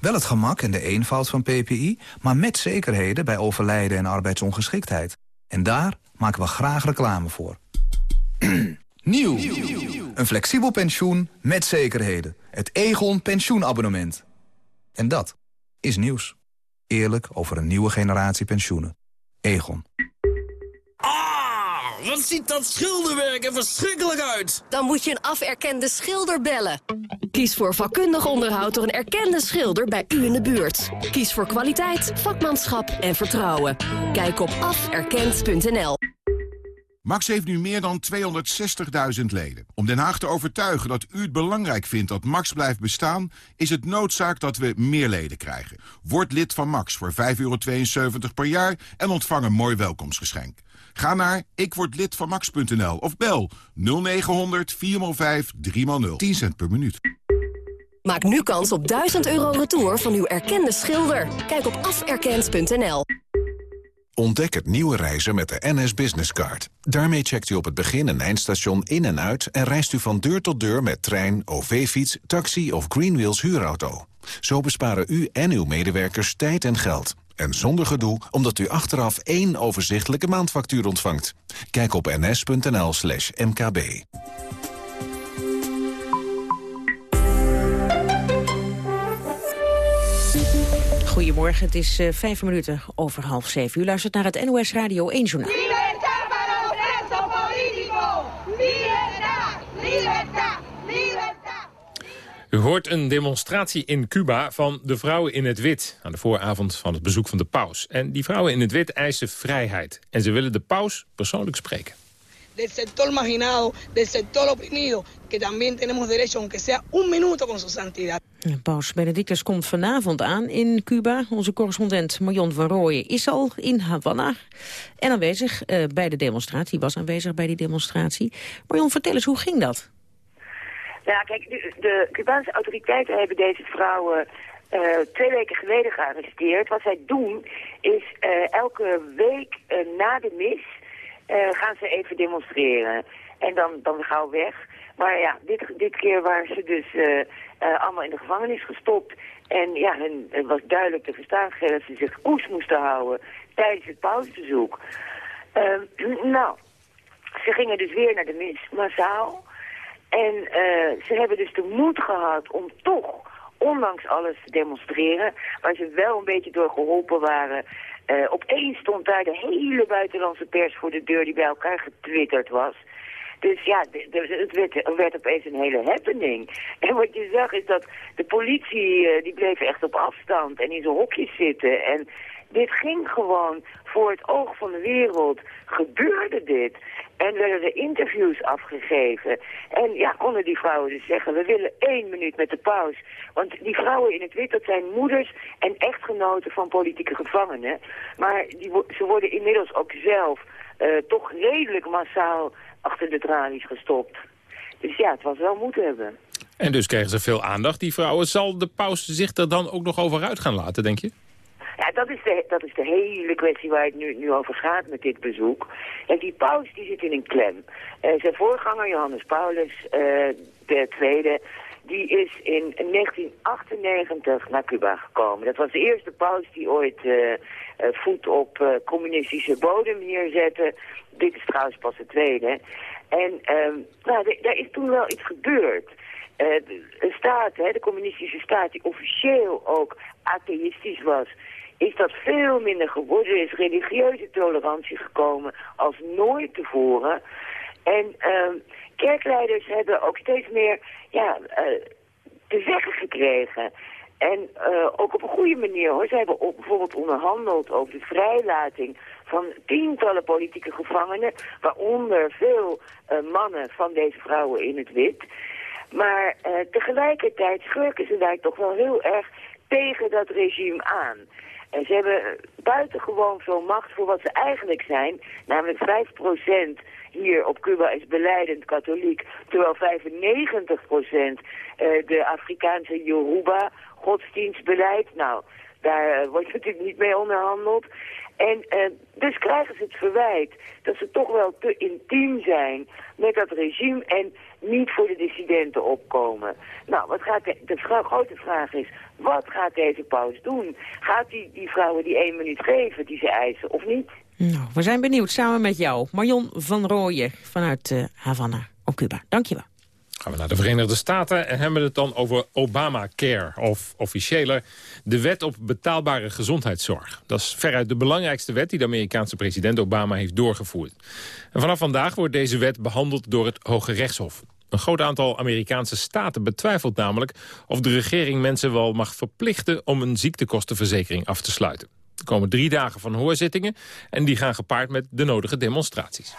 Wel het gemak en de eenvoud van PPI, maar met zekerheden bij overlijden en arbeidsongeschiktheid. En daar maken we graag reclame voor. Nieuw. Een flexibel pensioen met zekerheden. Het Egon pensioenabonnement. En dat is nieuws. Eerlijk over een nieuwe generatie pensioenen. Egon. Wat ziet dat schilderwerk er verschrikkelijk uit. Dan moet je een aferkende schilder bellen. Kies voor vakkundig onderhoud door een erkende schilder bij u in de buurt. Kies voor kwaliteit, vakmanschap en vertrouwen. Kijk op aferkend.nl. Max heeft nu meer dan 260.000 leden. Om Den Haag te overtuigen dat u het belangrijk vindt dat Max blijft bestaan... is het noodzaak dat we meer leden krijgen. Word lid van Max voor 5,72 per jaar en ontvang een mooi welkomstgeschenk. Ga naar ikwordlidvanmax.nl of bel 0900 405 3x0. 10 cent per minuut. Maak nu kans op 1000 euro retour van uw erkende schilder. Kijk op aferkend.nl. Ontdek het nieuwe reizen met de NS Business Card. Daarmee checkt u op het begin- en eindstation in en uit... en reist u van deur tot deur met trein, OV-fiets, taxi of Greenwheels huurauto. Zo besparen u en uw medewerkers tijd en geld. En zonder gedoe, omdat u achteraf één overzichtelijke maandfactuur ontvangt. Kijk op ns.nl slash mkb. Goedemorgen, het is uh, vijf minuten over half zeven. U luistert naar het NOS Radio 1 Journaal. U hoort een demonstratie in Cuba van de vrouwen in het wit... aan de vooravond van het bezoek van de paus. En die vrouwen in het wit eisen vrijheid. En ze willen de paus persoonlijk spreken. del sector marginado, del sector oprimido, que también tenemos derecho, aunque sea un minuto, con su santidad. Paus Benedictus komt vanavond aan in Cuba. Onze correspondent Marion van Rooyen is al in Havana en aanwezig uh, bij de demonstratie. was aanwezig bij die demonstratie. Marion, vertel eens, hoe ging dat? Ja, kijk, de, Cubaanse autoriteiten hebben deze vrouwen uh, twee weken geleden gearresteerd. Wat zij doen is uh, elke week na de mis gaan ze even demonstreren. En dan, dan gauw weg. Maar ja, dit, dit keer waren ze dus allemaal in de gevangenis gestopt. En ja, hun, het was duidelijk te verstaan dat ze zich koers moesten houden tijdens het pausbezoek. nou, ze gingen dus weer naar de mis, massaal. En ze hebben dus de moed gehad om toch, ondanks alles, te demonstreren. Waar ze wel een beetje door geholpen waren uh, opeens stond daar de hele buitenlandse pers voor de deur die bij elkaar getwitterd was. Dus ja, de, de, het werd, werd, opeens een hele happening. En wat je zag is dat de politie, uh, die bleef echt op afstand en in zijn hokjes zitten. En dit ging gewoon voor het oog van de wereld. Gebeurde dit. En werden er interviews afgegeven. En ja, konden die vrouwen dus zeggen, we willen één minuut met de paus. Want die vrouwen in het wit, dat zijn moeders en echtgenoten van politieke gevangenen. Maar die, ze worden inmiddels ook zelf uh, toch redelijk massaal achter de tralies gestopt. Dus ja, het was wel moeten hebben. En dus krijgen ze veel aandacht, die vrouwen. Zal de paus zich er dan ook nog over uit gaan laten, denk je? Ja, dat is, de, dat is de hele kwestie waar het nu, nu over gaat met dit bezoek. En die paus die zit in een klem. Uh, zijn voorganger, Johannes Paulus de tweede, die is in 1998 naar Cuba gekomen. Dat was de eerste paus die ooit uh, voet op communistische bodem hier. Dit is trouwens pas de tweede. En ehm, nou, daar is toen wel iets gebeurd. Een staat, hè, de communistische staat, die officieel ook atheïstisch was is dat veel minder geworden. Er is religieuze tolerantie gekomen als nooit tevoren. En uh, kerkleiders hebben ook steeds meer ja, uh, te zeggen gekregen. En uh, ook op een goede manier hoor. Ze hebben bijvoorbeeld onderhandeld over de vrijlating van tientallen politieke gevangenen. Waaronder veel mannen van deze vrouwen in het wit. Maar uh, tegelijkertijd schurken ze daar toch wel heel erg tegen dat regime aan. En ze hebben buitengewoon veel macht voor wat ze eigenlijk zijn. Namelijk 5% hier op Cuba is beleidend katholiek. Terwijl 95% uh, de Afrikaanse Yoruba godsdienstbeleid. Nou, daar uh, wordt natuurlijk niet mee onderhandeld. En uh, dus krijgen ze het verwijt dat ze toch wel te intiem zijn met dat regime en niet voor de dissidenten opkomen. Nou, wat gaat de, grote vraag is, wat gaat deze paus doen? Gaat die, die vrouwen die één minuut geven die ze eisen of niet? Nou, we zijn benieuwd samen met jou. Marion van Rooyen vanuit uh, Havana op Cuba. Dankjewel. Gaan we naar de Verenigde Staten en hebben we het dan over Obamacare. Of officiëler de wet op betaalbare gezondheidszorg. Dat is veruit de belangrijkste wet die de Amerikaanse president Obama heeft doorgevoerd. En vanaf vandaag wordt deze wet behandeld door het Hoge Rechtshof. Een groot aantal Amerikaanse staten betwijfelt namelijk of de regering mensen wel mag verplichten om een ziektekostenverzekering af te sluiten. Er komen drie dagen van hoorzittingen en die gaan gepaard met de nodige demonstraties.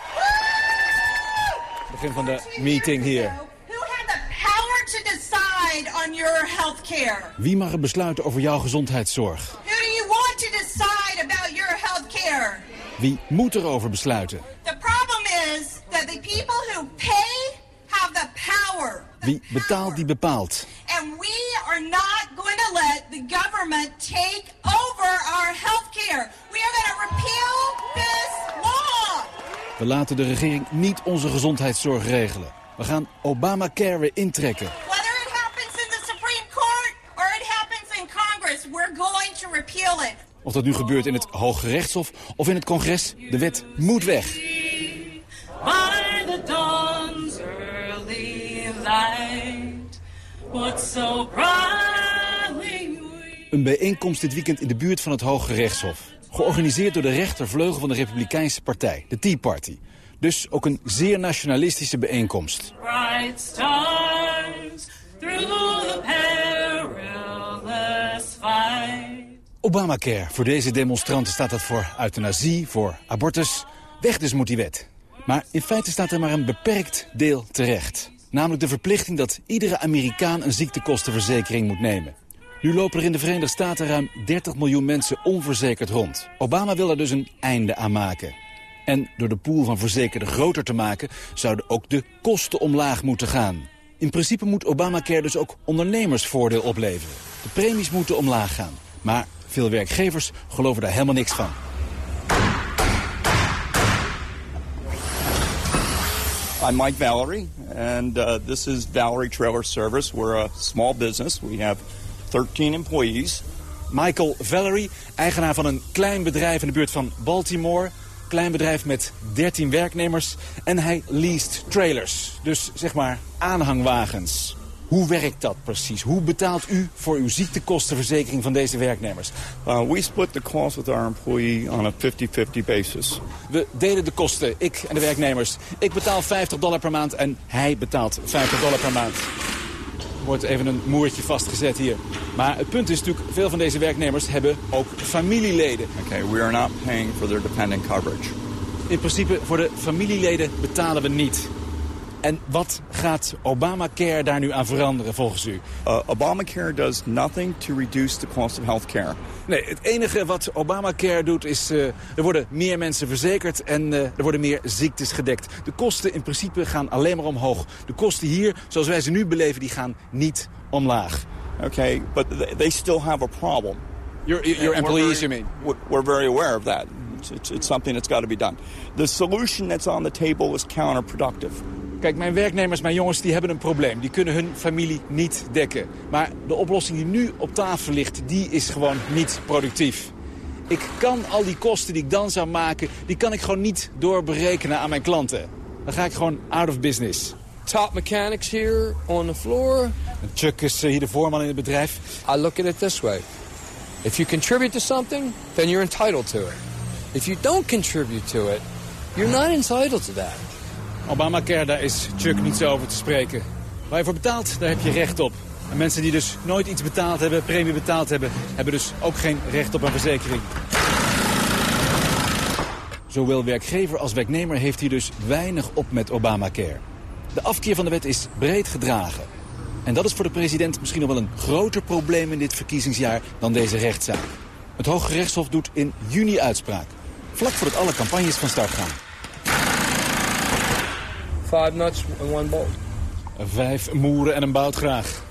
Begin van de meeting hier. on Wie mag er besluiten over jouw gezondheidszorg? Who do you want to decide about your health care? Wie moet erover besluiten? The problem is that the people who pay have the power. Wie betaalt die bepaalt. And we are not going to let the government take over our health care. We are going to repeal this law. We laten de regering niet onze gezondheidszorg regelen. We gaan Obamacare intrekken. Of dat nu gebeurt in het Hoge Rechtshof of in het congres, de wet moet weg. Een bijeenkomst dit weekend in de buurt van het Hoge Rechtshof. Georganiseerd door de rechtervleugel van de Republikeinse Partij, de Tea Party. Dus ook een zeer nationalistische bijeenkomst. Bright stars through the perilous fight. Obamacare. Voor deze demonstranten staat dat voor euthanasie, voor abortus. Weg dus moet die wet. Maar in feite staat er maar een beperkt deel terecht. Namelijk de verplichting dat iedere Amerikaan een ziektekostenverzekering moet nemen. Nu lopen er in de Verenigde Staten ruim 30 miljoen mensen onverzekerd rond. Obama wil er dus een einde aan maken. En door de pool van verzekerden groter te maken... zouden ook de kosten omlaag moeten gaan. In principe moet Obamacare dus ook ondernemers voordeel opleveren. De premies moeten omlaag gaan. Maar veel werkgevers geloven daar helemaal niks van. I'm Mike Valerie, and uh, this is Valerie Trailer Service. We're a small business. We have 13 employees. Michael Valerie, eigenaar van een klein bedrijf in de buurt van Baltimore. Klein bedrijf met 13 werknemers. En hij leased trailers, dus zeg maar aanhangwagens. Hoe werkt dat precies? Hoe betaalt u voor uw ziektekostenverzekering van deze werknemers? Uh, we split the cost with our employee on a 50-50 basis. We delen de kosten, ik en de werknemers. Ik betaal 50 dollar per maand en hij betaalt 50 dollar per maand. Er wordt even een moertje vastgezet hier. Maar het punt is natuurlijk, veel van deze werknemers hebben ook familieleden. Okay, we are not paying for their dependent coverage. In principe, voor de familieleden betalen we niet. En wat gaat Obamacare daar nu aan veranderen volgens u? Uh, Obamacare does nothing to reduce the cost of healthcare. Nee, het enige wat Obamacare doet is... Uh, er worden meer mensen verzekerd en uh, er worden meer ziektes gedekt. De kosten in principe gaan alleen maar omhoog. De kosten hier, zoals wij ze nu beleven, die gaan niet omlaag. Okay, but they still have a problem. Your, your employees, you mean? We're very aware of that. It's, it's, it's something that's got to be done. The solution that's on the table is counterproductive. Kijk, mijn werknemers, mijn jongens, die hebben een probleem. Die kunnen hun familie niet dekken. Maar de oplossing die nu op tafel ligt, die is gewoon niet productief. Ik kan al die kosten die ik dan zou maken, die kan ik gewoon niet doorberekenen aan mijn klanten. Dan ga ik gewoon out of business. Top mechanics here on the floor. Chuck is eh, hier de voorman in het bedrijf. I look at it this way. If you contribute to something, then you're entitled to it. If you don't contribute to it, you're not entitled to that. Obamacare, daar is Chuck niet zo over te spreken. Waar je voor betaalt, daar heb je recht op. En mensen die dus nooit iets betaald hebben, premie betaald hebben... hebben dus ook geen recht op een verzekering. Zowel werkgever als werknemer heeft hier dus weinig op met Obamacare. De afkeer van de wet is breed gedragen. En dat is voor de president misschien nog wel een groter probleem in dit verkiezingsjaar dan deze rechtszaak. Het Hoge Rechtshof doet in juni uitspraak. Vlak voordat alle campagnes van start gaan. Five nuts and one bolt. Vijf moeren en een boutgraag.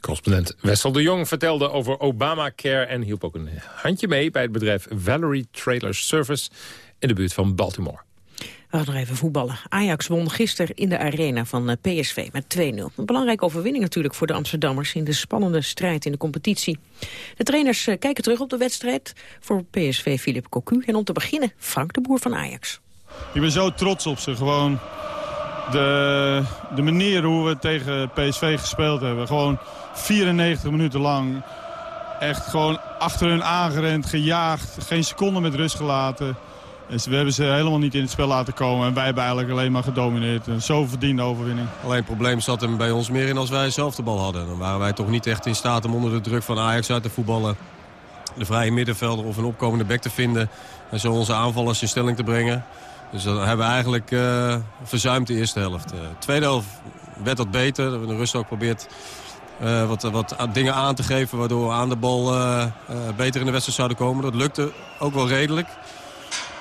Correspondent Wessel de Jong vertelde over Obamacare... en hielp ook een handje mee bij het bedrijf Valerie Trailer Service... in de buurt van Baltimore. We gaan nog even voetballen. Ajax won gisteren in de arena van eh, PSV met 2-0. Een belangrijke overwinning natuurlijk voor de Amsterdammers... in de spannende strijd in de competitie. De trainers eh, kijken terug op de wedstrijd. Voor PSV Philip Cocu. En om te beginnen Frank de Boer van Ajax. Ik ben zo trots op ze. Gewoon de, de manier hoe we tegen PSV gespeeld hebben. Gewoon 94 minuten lang echt gewoon achter hun aangerend, gejaagd. Geen seconde met rust gelaten. Dus we hebben ze helemaal niet in het spel laten komen. En wij hebben eigenlijk alleen maar gedomineerd. Een zo verdiende overwinning. Alleen het probleem zat hem bij ons meer in als wij zelf de bal hadden. Dan waren wij toch niet echt in staat om onder de druk van Ajax uit te voetballen. De vrije middenvelder of een opkomende bek te vinden. En zo onze aanvallers in stelling te brengen. Dus dat hebben eigenlijk uh, verzuimd de eerste helft. De uh, tweede helft werd dat beter. We hebben de rust ook geprobeerd uh, wat, wat dingen aan te geven... waardoor we aan de bal beter in de wedstrijd zouden komen. Dat lukte ook wel redelijk.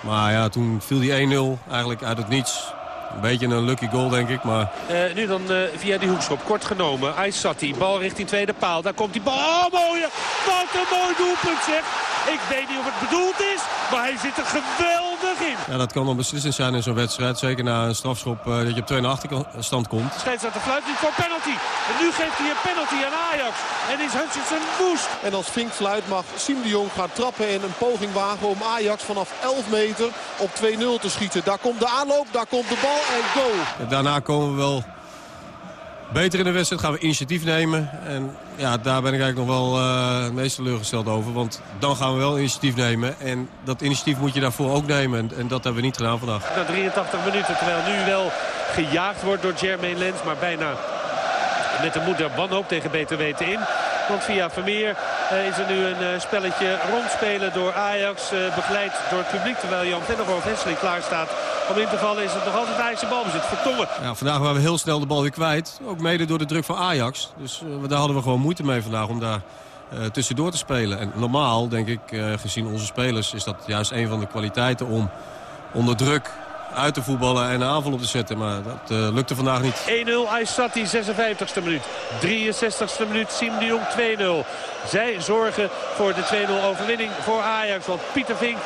Maar ja, toen viel die 1-0 eigenlijk uit het niets. Een beetje een lucky goal, denk ik. Maar... Nu dan via die hoekschop. Kort genomen. Aysati. Bal richting tweede paal. Daar komt die bal. Oh, mooie. Wat een mooi doelpunt, zeg. Ik weet niet of het bedoeld is, maar hij zit er geweldig in. Ja, dat kan dan beslissend zijn in zo'n wedstrijd. Zeker na een strafschop uh, dat je op 2 naar achterstand komt. Scheidsrechter fluit niet voor penalty. En nu geeft hij een penalty aan Ajax. En is Hutchinson woest. En als Fink fluit mag Siem de Jong gaan trappen en een poging wagen om Ajax vanaf 11 meter op 2-0 te schieten. Daar komt de aanloop, daar komt de bal en goal. Ja, daarna komen we wel beter in de wedstrijd. Gaan we initiatief nemen. En ja, daar ben ik eigenlijk nog wel uh, het meest teleurgesteld over. Want dan gaan we wel initiatief nemen. En dat initiatief moet je daarvoor ook nemen. En, dat hebben we niet gedaan vandaag. Na 83 minuten, terwijl nu wel gejaagd wordt door Jermaine Lens. Maar bijna met de moeder wanhoop tegen beter weten in. Want via Vermeer uh, is er nu een uh, spelletje rondspelen door Ajax. Begeleid door het publiek. Terwijl Jan Tennegoor Hesseling klaar staat om in te vallen. Is het nog altijd Ajax balbezit. Vertongen. Ja, vandaag waren we heel snel de bal weer kwijt. Ook mede door de druk van Ajax. Dus daar hadden we gewoon moeite mee vandaag om daar tussendoor te spelen. En normaal, denk ik, gezien onze spelers... is dat juist een van de kwaliteiten om onder druk uit te voetballen en een aanval op te zetten. Maar dat uh, lukte vandaag niet. 1-0 Aysati, 56e minuut. 63e minuut, Siem de Jong 2-0. Zij zorgen voor de 2-0 overwinning voor Ajax. Want Pieter Vink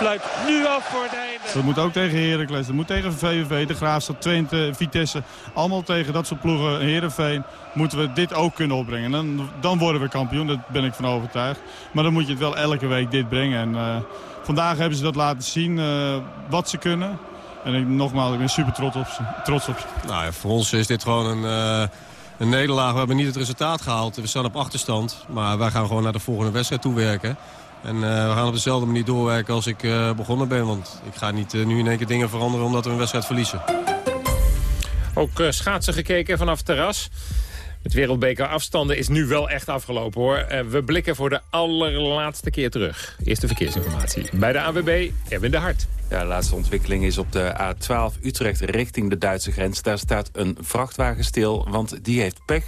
fluit nu af voor het einde. Dat moet ook tegen Heracles, dat moet tegen VVV, de Graafstad, Twente, Vitesse. Allemaal tegen dat soort ploegen, Heerenveen, moeten we dit ook kunnen opbrengen. Dan, dan worden we kampioen, daar ben ik van overtuigd. Maar dan moet je het wel elke week dit brengen. En, uh, vandaag hebben ze dat laten zien, uh, wat ze kunnen. En ik, nogmaals, ik ben super trots op ze. Trots op ze. Nou ja, voor ons is dit gewoon een, uh, een nederlaag. We hebben niet het resultaat gehaald. We staan op achterstand. Maar wij gaan gewoon naar de volgende wedstrijd toewerken. En uh, we gaan op dezelfde manier doorwerken als ik uh, begonnen ben. Want ik ga niet nu in één keer dingen veranderen omdat we een wedstrijd verliezen. Ook schaatsen gekeken vanaf het terras. Het wereldbeker afstanden is nu wel echt afgelopen hoor. we blikken voor de allerlaatste keer terug. Eerste verkeersinformatie bij de AWB, Erwin de Hart. Ja, de laatste ontwikkeling is op de A12 Utrecht richting de Duitse grens. Daar staat een vrachtwagen stil, want die heeft pech.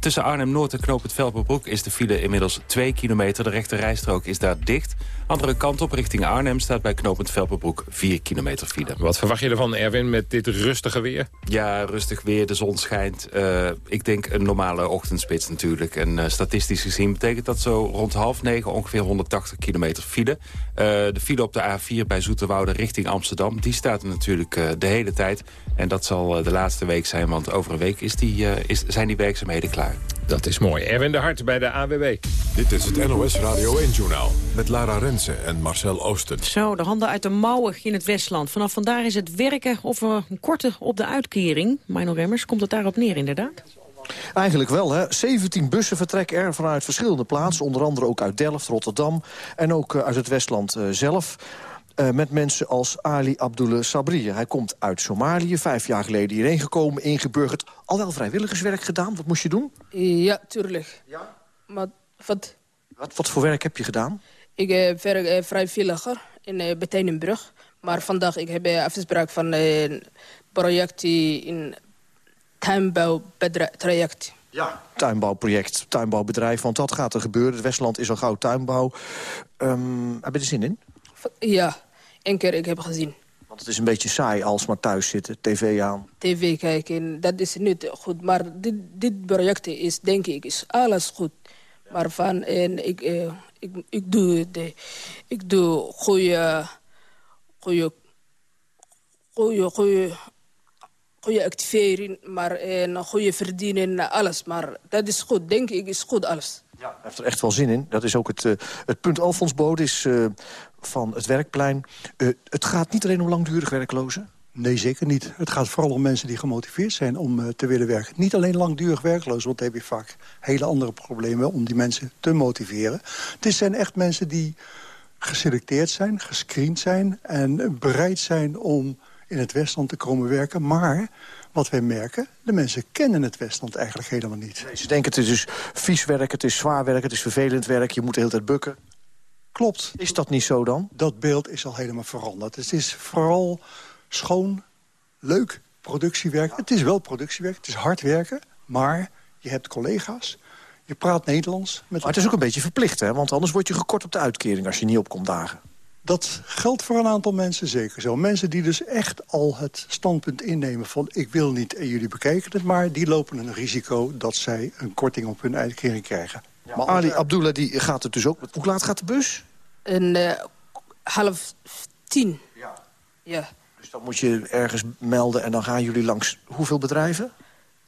Tussen Arnhem-Noord en Knoop het Velperbroek is de file inmiddels 2 kilometer. De rechte rijstrook is daar dicht. Andere kant op, richting Arnhem, staat bij Knoop het Velperbroek 4 kilometer file. Wat verwacht je ervan, Erwin, met dit rustige weer? Ja, rustig weer, de zon schijnt. Uh, ik denk een normale ochtendspits natuurlijk. En uh, statistisch gezien betekent dat zo rond half negen ongeveer 180 kilometer file. Uh, de file op de A4 bij Zoeterwoude richting Amsterdam, die staat er natuurlijk de hele tijd. En dat zal de laatste week zijn, want over een week is die, is, zijn die werkzaamheden klaar. Dat is mooi. Erwin de Hart bij de AWB. Dit is het NOS Radio 1-journaal met Lara Rensen en Marcel Oosten. Zo, de handen uit de mouwen in het Westland. Vanaf vandaar is het werken of een korte op de uitkering. Mino Remmers, komt het daarop neer inderdaad? Eigenlijk wel, hè. 17 bussen vertrekken er vanuit verschillende plaatsen. Onder andere ook uit Delft, Rotterdam en ook eh, uit het Westland uh, zelf. Uh, met mensen als Ali Abdullah Sabri. Hij komt uit Somalië, vijf jaar geleden hierheen gekomen, ingeburgerd. Al wel vrijwilligerswerk gedaan, wat moest je doen? Ja, tuurlijk. Ja? Maar wat... Wat, wat voor werk heb je gedaan? Ik werk uh, vrijwilliger in uh, Betijnenbrug. Maar vandaag ik heb ik afspraak van een project in tuinbouwtraject. Ja, tuinbouwproject, tuinbouwbedrijf, want dat gaat er gebeuren. Het Westland is al gauw tuinbouw. Um, heb je er zin in? Ja, één keer ik heb gezien. Want het is een beetje saai als maar thuis zitten, tv aan. TV kijken, dat is niet goed. Maar dit, dit project is, denk ik, is alles goed. Maar van, en ik, eh, ik, ik doe, de, ik doe goede, goede, goede, goede, goede activering, maar en goede verdienen, alles. Maar dat is goed, denk ik, is goed alles. Ja, hij heeft er echt wel zin in. Dat is ook het, uh, het punt Alfons Boot is uh, van het werkplein. Uh, het gaat niet alleen om langdurig werklozen? Nee, zeker niet. Het gaat vooral om mensen die gemotiveerd zijn om te willen werken. Niet alleen langdurig werklozen, want dan heb je vaak hele andere problemen... om die mensen te motiveren. Het zijn echt mensen die geselecteerd zijn, gescreend zijn... en bereid zijn om in het Westland te komen werken. Maar wat wij merken, de mensen kennen het Westland eigenlijk helemaal niet. Nee, ze denken het is dus vies werk, het is zwaar werk, het is vervelend werk... je moet de hele tijd bukken. Klopt. Is dat niet zo dan? Dat beeld is al helemaal veranderd. Het is vooral schoon, leuk productiewerk. Het is wel productiewerk, het is hard werken, maar je hebt collega's... Je praat Nederlands. Met maar het is ook een beetje verplicht, hè? Want anders word je gekort op de uitkering als je niet opkomt dagen. Dat geldt voor een aantal mensen zeker zo. Mensen die dus echt al het standpunt innemen van... ik wil niet en jullie bekijken het maar... die lopen een risico dat zij een korting op hun uitkering krijgen. Ja, maar Ali Abdullah die gaat het dus ook... Hoe laat gaat de bus? Een uh, half tien. Ja. ja. Dus dan moet je ergens melden en dan gaan jullie langs hoeveel bedrijven?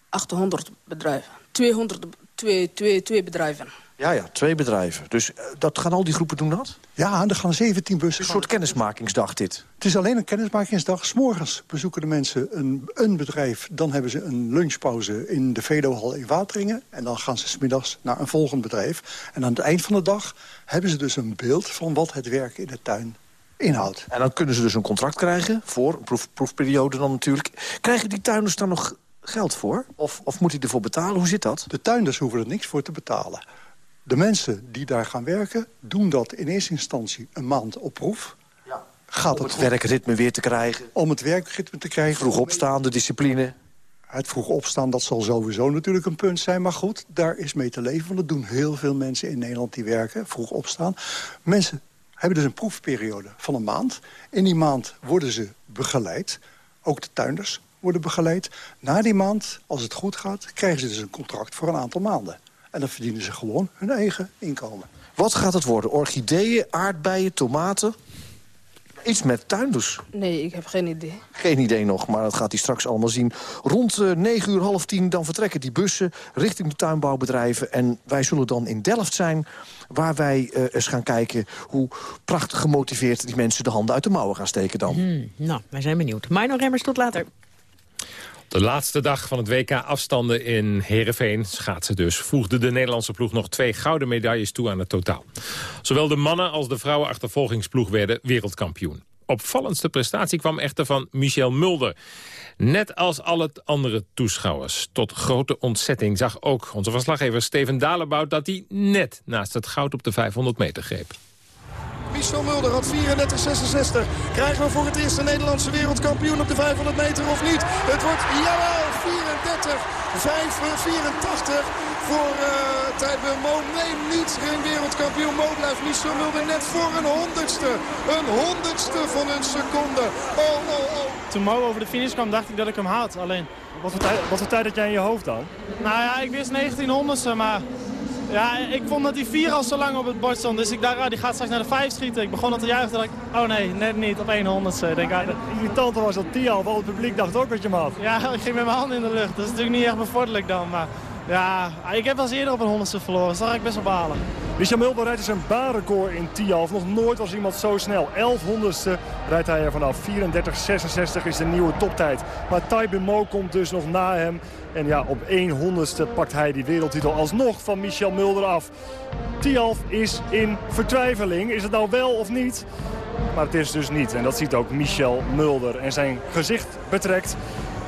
800 bedrijven. 200, twee, twee, twee bedrijven. Ja, ja, twee bedrijven. Dus uh, dat gaan al die groepen doen dat? Ja, er gaan 17 bussen. Een soort kennismakingsdag dit? Het is alleen een kennismakingsdag. S'morgens bezoeken de mensen een, een bedrijf. Dan hebben ze een lunchpauze in de Vedohal in Wateringen. En dan gaan ze smiddags naar een volgend bedrijf. En aan het eind van de dag hebben ze dus een beeld... van wat het werken in de tuin inhoudt. En dan kunnen ze dus een contract krijgen, voor een proef, proefperiode dan natuurlijk. Krijgen die tuinders dan nog geld voor? Of, of moet hij ervoor betalen? Hoe zit dat? De tuinders hoeven er niks voor te betalen. De mensen die daar gaan werken, doen dat in eerste instantie een maand op proef. Ja. Gaat om het, het werkritme weer te krijgen. Om het werkritme te krijgen. Vroeg opstaan, de discipline. Het vroeg opstaan, dat zal sowieso natuurlijk een punt zijn. Maar goed, daar is mee te leven. Want dat doen heel veel mensen in Nederland die werken. Vroeg opstaan. Mensen hebben dus een proefperiode van een maand. In die maand worden ze begeleid. Ook de tuinders worden begeleid. Na die maand, als het goed gaat, krijgen ze dus een contract voor een aantal maanden. En dan verdienen ze gewoon hun eigen inkomen. Wat gaat het worden? Orchideeën, aardbeien, tomaten? Iets met tuin dus. Nee, ik heb geen idee. Geen idee nog, maar dat gaat hij straks allemaal zien. Rond uh, 9 uur, half tien, dan vertrekken die bussen richting de tuinbouwbedrijven. En wij zullen dan in Delft zijn, waar wij uh, eens gaan kijken... hoe prachtig gemotiveerd die mensen de handen uit de mouwen gaan steken dan. Hmm, nou, wij zijn benieuwd. Mino Remmers, tot later. De laatste dag van het WK afstanden in Heerenveen, schaatsen dus... voegde de Nederlandse ploeg nog twee gouden medailles toe aan het totaal. Zowel de mannen als de vrouwenachtervolgingsploeg werden wereldkampioen. Opvallendste prestatie kwam echter van Michel Mulder. Net als alle andere toeschouwers. Tot grote ontzetting zag ook onze verslaggever Steven Dalebout... dat hij net naast het goud op de 500 meter greep. Michel Mulder had 34-66. Krijgen we voor het eerst een Nederlandse wereldkampioen op de 500 meter of niet? Het wordt, jawel, 34, 5, 84 voor uh, Tijbe Mo. Nee, niet geen wereldkampioen. Mo blijft Michel Mulder net voor een honderdste. Een honderdste van een seconde. Oh, oh, oh. Toen Mo over de finish kwam, dacht ik dat ik hem had. Alleen... Wat voor, tijd, wat voor tijd had jij in je hoofd dan? Nou ja, ik wist 1900ste, maar ja, ik vond dat die 4 al zo lang op het bord stond. Dus ik dacht, oh, die gaat straks naar de 5 schieten. Ik begon al te juichen. dacht ik, oh nee, net niet op 100ste. Denk, ja, het irritante was dat Tial, al het publiek dacht ook dat je hem had. Ja, ik ging met mijn handen in de lucht. Dat is natuurlijk niet echt bevorderlijk dan. Maar ja, ik heb wel eens eerder op een honderdste verloren. Dus daar ga ik best wel balen. Michel Mulder rijdt dus een baanrecord in Tialf. Nog nooit was iemand zo snel. 1100ste rijdt hij er vanaf. 34,66 is de nieuwe toptijd. Maar Taibin Mo komt dus nog na hem. En ja, op 100ste pakt hij die wereldtitel alsnog van Michel Mulder af. Tialf is in vertwijfeling. Is het nou wel of niet? Maar het is dus niet. En dat ziet ook Michel Mulder. En zijn gezicht betrekt.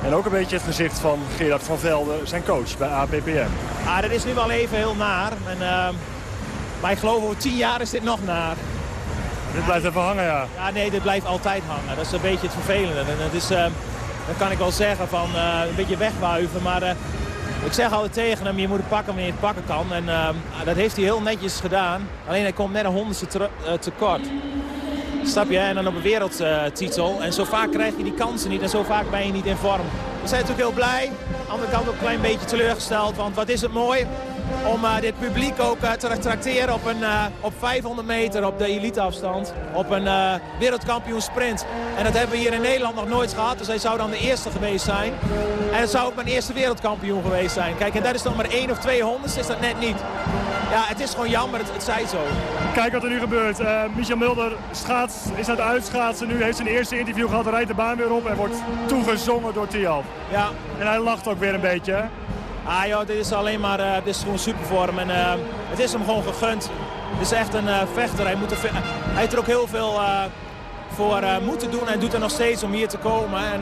En ook een beetje het gezicht van Gerard van Velde, zijn coach bij APPM. Ah, dat is nu wel even heel naar. En, uh, maar ik geloof over tien jaar is dit nog naar. Dit blijft even hangen, ja. Ja, nee, dit blijft altijd hangen. Dat is een beetje het vervelende. En het is, uh, dan kan ik wel zeggen van uh, een beetje wegwuiven. Maar uh, ik zeg altijd tegen hem, je moet het pakken wanneer je het pakken kan. En dat heeft hij heel netjes gedaan. Alleen hij komt net een honderdste tekort. Snap je? En dan op een wereldtitel. En zo vaak krijg je die kansen niet en zo vaak ben je niet in vorm. We zijn natuurlijk heel blij. Aan de andere kant ook een klein beetje teleurgesteld. Want wat is het mooi om uh, dit publiek ook uh, te tracteren op, een, uh, op 500 meter op de eliteafstand. Op een wereldkampioen sprint. En dat hebben we hier in Nederland nog nooit gehad. Dus hij zou dan de eerste geweest zijn. En het zou ook mijn eerste wereldkampioen geweest zijn. Kijk, en dat is nog maar 1 of 200, is dat net niet. Ja, het is gewoon jammer, het, het zij zo. Kijk wat er nu gebeurt. Michel Mulder schaats, is aan het uitschaatsen nu. Heeft zijn eerste interview gehad, rijdt de baan weer op en wordt toegezongen door Tialf. Ja. En hij lacht ook weer een beetje. Ah joh, dit is alleen maar, uh, dit is gewoon super. En, uh, het is hem gewoon gegund. Het is echt een uh, vechter. Hij, moet er, hij heeft er ook heel veel voor moeten doen. Hij doet er nog steeds om hier te komen. En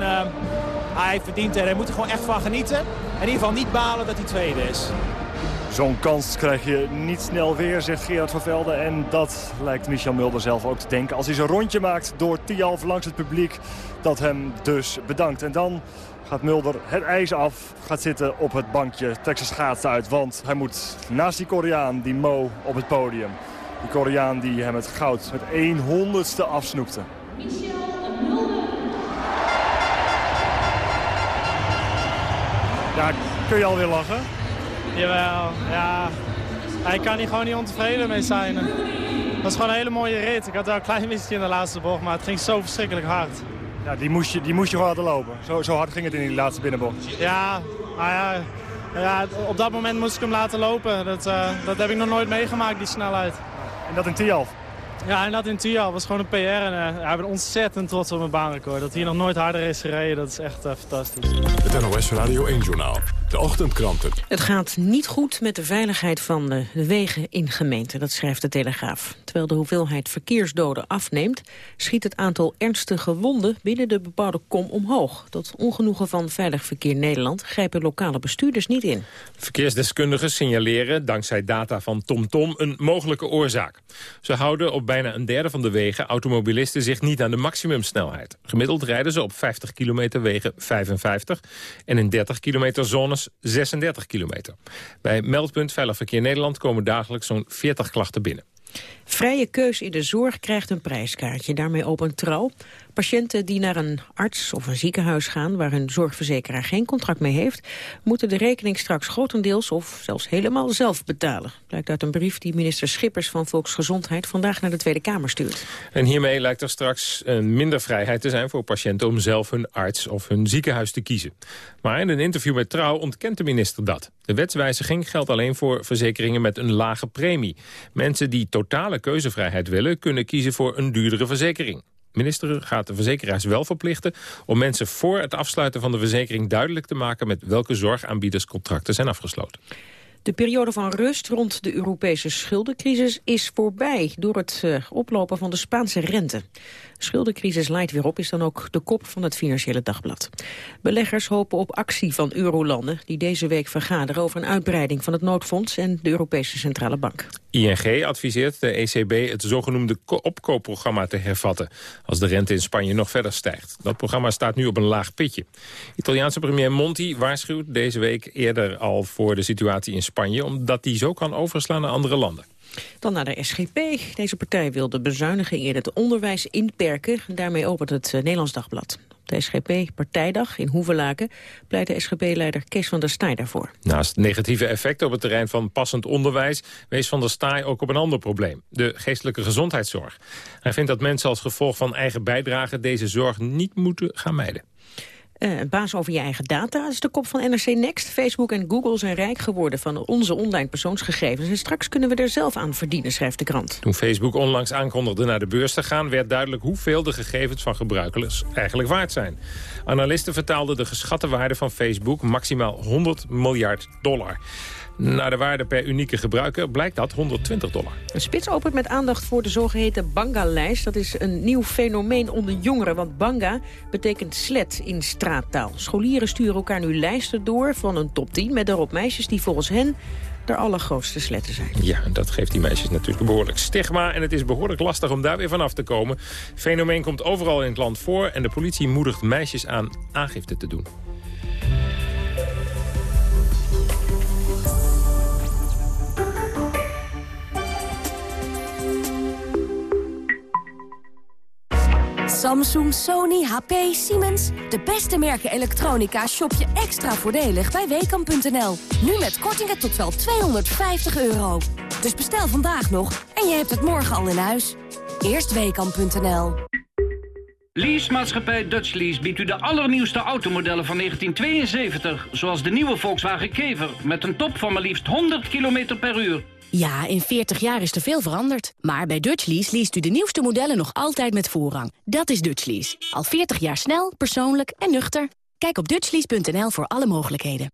hij verdient er. Hij moet er gewoon echt van genieten. En in ieder geval niet balen dat hij tweede is. Zo'n kans krijg je niet snel weer, zegt Gerard van Velde. En dat lijkt Michel Mulder zelf ook te denken. Als hij zo'n rondje maakt door Tialf langs het publiek, dat hem dus bedankt. En dan gaat Mulder het ijs af, gaat zitten op het bankje, trekt zijn schaatsen uit. Want hij moet naast die Koreaan, die Mo, op het podium. Die Koreaan die hem het goud met 1 honderdste afsnoepte. Ja, kun je alweer lachen? Jawel, ja. Hij kan hier gewoon niet ontevreden mee zijn. Het was gewoon een hele mooie rit. Ik had wel een klein missetje in de laatste bocht, maar het ging zo verschrikkelijk hard. Ja, die moest je, die moest je gewoon laten lopen. Zo, zo hard ging het in die laatste binnenbocht. Ja, ja, ja, op dat moment moest ik hem laten lopen. Dat, uh, dat heb ik nog nooit meegemaakt, die snelheid. En dat in Tialf? Ja, en dat in Tialf was gewoon een PR. En uh, ik ben ontzettend trots op mijn baanrecord. Dat hier nog nooit harder is gereden, dat is echt uh, fantastisch. Het NOS Radio 1-journaal. De ochtendkranten. Het gaat niet goed met de veiligheid van de wegen in gemeenten, dat schrijft de Telegraaf. Terwijl de hoeveelheid verkeersdoden afneemt, schiet het aantal ernstige wonden binnen de bebouwde kom omhoog. Tot ongenoegen van Veilig Verkeer Nederland grijpen lokale bestuurders niet in. Verkeersdeskundigen signaleren, dankzij data van TomTom, een mogelijke oorzaak. Ze houden op bijna een derde van de wegen automobilisten zich niet aan de maximumsnelheid. Gemiddeld rijden ze op 50 kilometer wegen 55 en in 30 kilometer zones 36 kilometer. Bij Meldpunt Veilig Verkeer Nederland komen dagelijks zo'n 40 klachten binnen. Vrije keus in de zorg krijgt een prijskaartje. Daarmee opent trouw. Patiënten die naar een arts of een ziekenhuis gaan... waar hun zorgverzekeraar geen contract mee heeft... moeten de rekening straks grotendeels of zelfs helemaal zelf betalen. Blijkt uit een brief die minister Schippers van Volksgezondheid... vandaag naar de Tweede Kamer stuurt. En hiermee lijkt er straks een minder vrijheid te zijn voor patiënten... om zelf hun arts of hun ziekenhuis te kiezen. Maar in een interview met Trouw ontkent de minister dat. De wetswijziging geldt alleen voor verzekeringen met een lage premie. Mensen die totale keuzevrijheid willen... kunnen kiezen voor een duurdere verzekering. Minister gaat de verzekeraars wel verplichten om mensen voor het afsluiten van de verzekering duidelijk te maken met welke zorgaanbieders contracten zijn afgesloten. De periode van rust rond de Europese schuldencrisis is voorbij door het uh, oplopen van de Spaanse rente. De schuldencrisis leidt weer op, is dan ook de kop van het Financiële Dagblad. Beleggers hopen op actie van eurolanden die deze week vergaderen over een uitbreiding van het noodfonds en de Europese Centrale Bank. ING adviseert de ECB het zogenoemde opkoopprogramma te hervatten als de rente in Spanje nog verder stijgt. Dat programma staat nu op een laag pitje. Italiaanse premier Monti waarschuwt deze week eerder al voor de situatie in Spanje omdat die zo kan overslaan naar andere landen. Dan naar de SGP. Deze partij wil de bezuiniging in het onderwijs inperken. Daarmee opent het eh, Nederlands Dagblad. Op de SGP-partijdag in Hoevelaken pleit de SGP-leider Kees van der Staaij daarvoor. Naast negatieve effecten op het terrein van passend onderwijs... wees van der Staaij ook op een ander probleem, de geestelijke gezondheidszorg. Hij vindt dat mensen als gevolg van eigen bijdrage deze zorg niet moeten gaan mijden. Uh, baas over je eigen data is de kop van NRC Next. Facebook en Google zijn rijk geworden van onze online persoonsgegevens. En straks kunnen we er zelf aan verdienen, schrijft de krant. Toen Facebook onlangs aankondigde naar de beurs te gaan... werd duidelijk hoeveel de gegevens van gebruikers eigenlijk waard zijn. Analisten vertaalden de geschatte waarde van Facebook maximaal 100 miljard dollar. Naar de waarde per unieke gebruiker blijkt dat 120 dollar. Een spits opent met aandacht voor de zogeheten Banga-lijst. Dat is een nieuw fenomeen onder jongeren, want Banga betekent slet in straattaal. Scholieren sturen elkaar nu lijsten door van een top 10... met daarop meisjes die volgens hen de allergrootste sletten zijn. Ja, dat geeft die meisjes natuurlijk behoorlijk stigma... en het is behoorlijk lastig om daar weer vanaf te komen. Het fenomeen komt overal in het land voor... en de politie moedigt meisjes aan aangifte te doen. Samsung, Sony, HP, Siemens. De beste merken elektronica shop je extra voordelig bij Weekamp.nl. Nu met kortingen tot wel 250 euro. Dus bestel vandaag nog en je hebt het morgen al in huis. Eerst Weekamp.nl. Leasemaatschappij Dutch Lease biedt u de allernieuwste automodellen van 1972... zoals de nieuwe Volkswagen Kever met een top van maar liefst 100 km per uur... Ja, in 40 jaar is er veel veranderd. Maar bij Dutchlease leest u de nieuwste modellen nog altijd met voorrang. Dat is Dutchlease. Al 40 jaar snel, persoonlijk en nuchter. Kijk op dutchlease.nl voor alle mogelijkheden.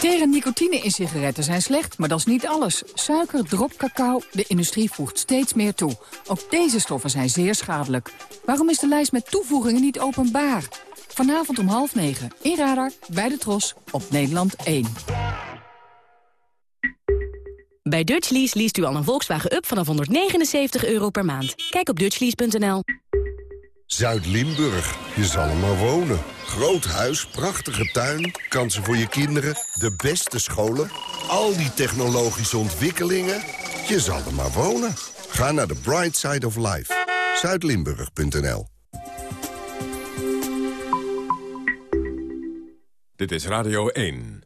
Tegen nicotine in sigaretten zijn slecht, maar dat is niet alles. Suiker, drop, cacao, de industrie voegt steeds meer toe. Ook deze stoffen zijn zeer schadelijk. Waarom is de lijst met toevoegingen niet openbaar? Vanavond om half negen, in Radar, bij de Tros, op Nederland 1. Bij Dutchlease leest u al een Volkswagen Up vanaf 179 euro per maand. Kijk op dutchlease.nl. Zuid-Limburg, je zal er maar wonen. Groot huis, prachtige tuin, kansen voor je kinderen, de beste scholen... al die technologische ontwikkelingen, je zal er maar wonen. Ga naar de Bright Side of Life. Zuidlimburg.nl Dit is Radio 1.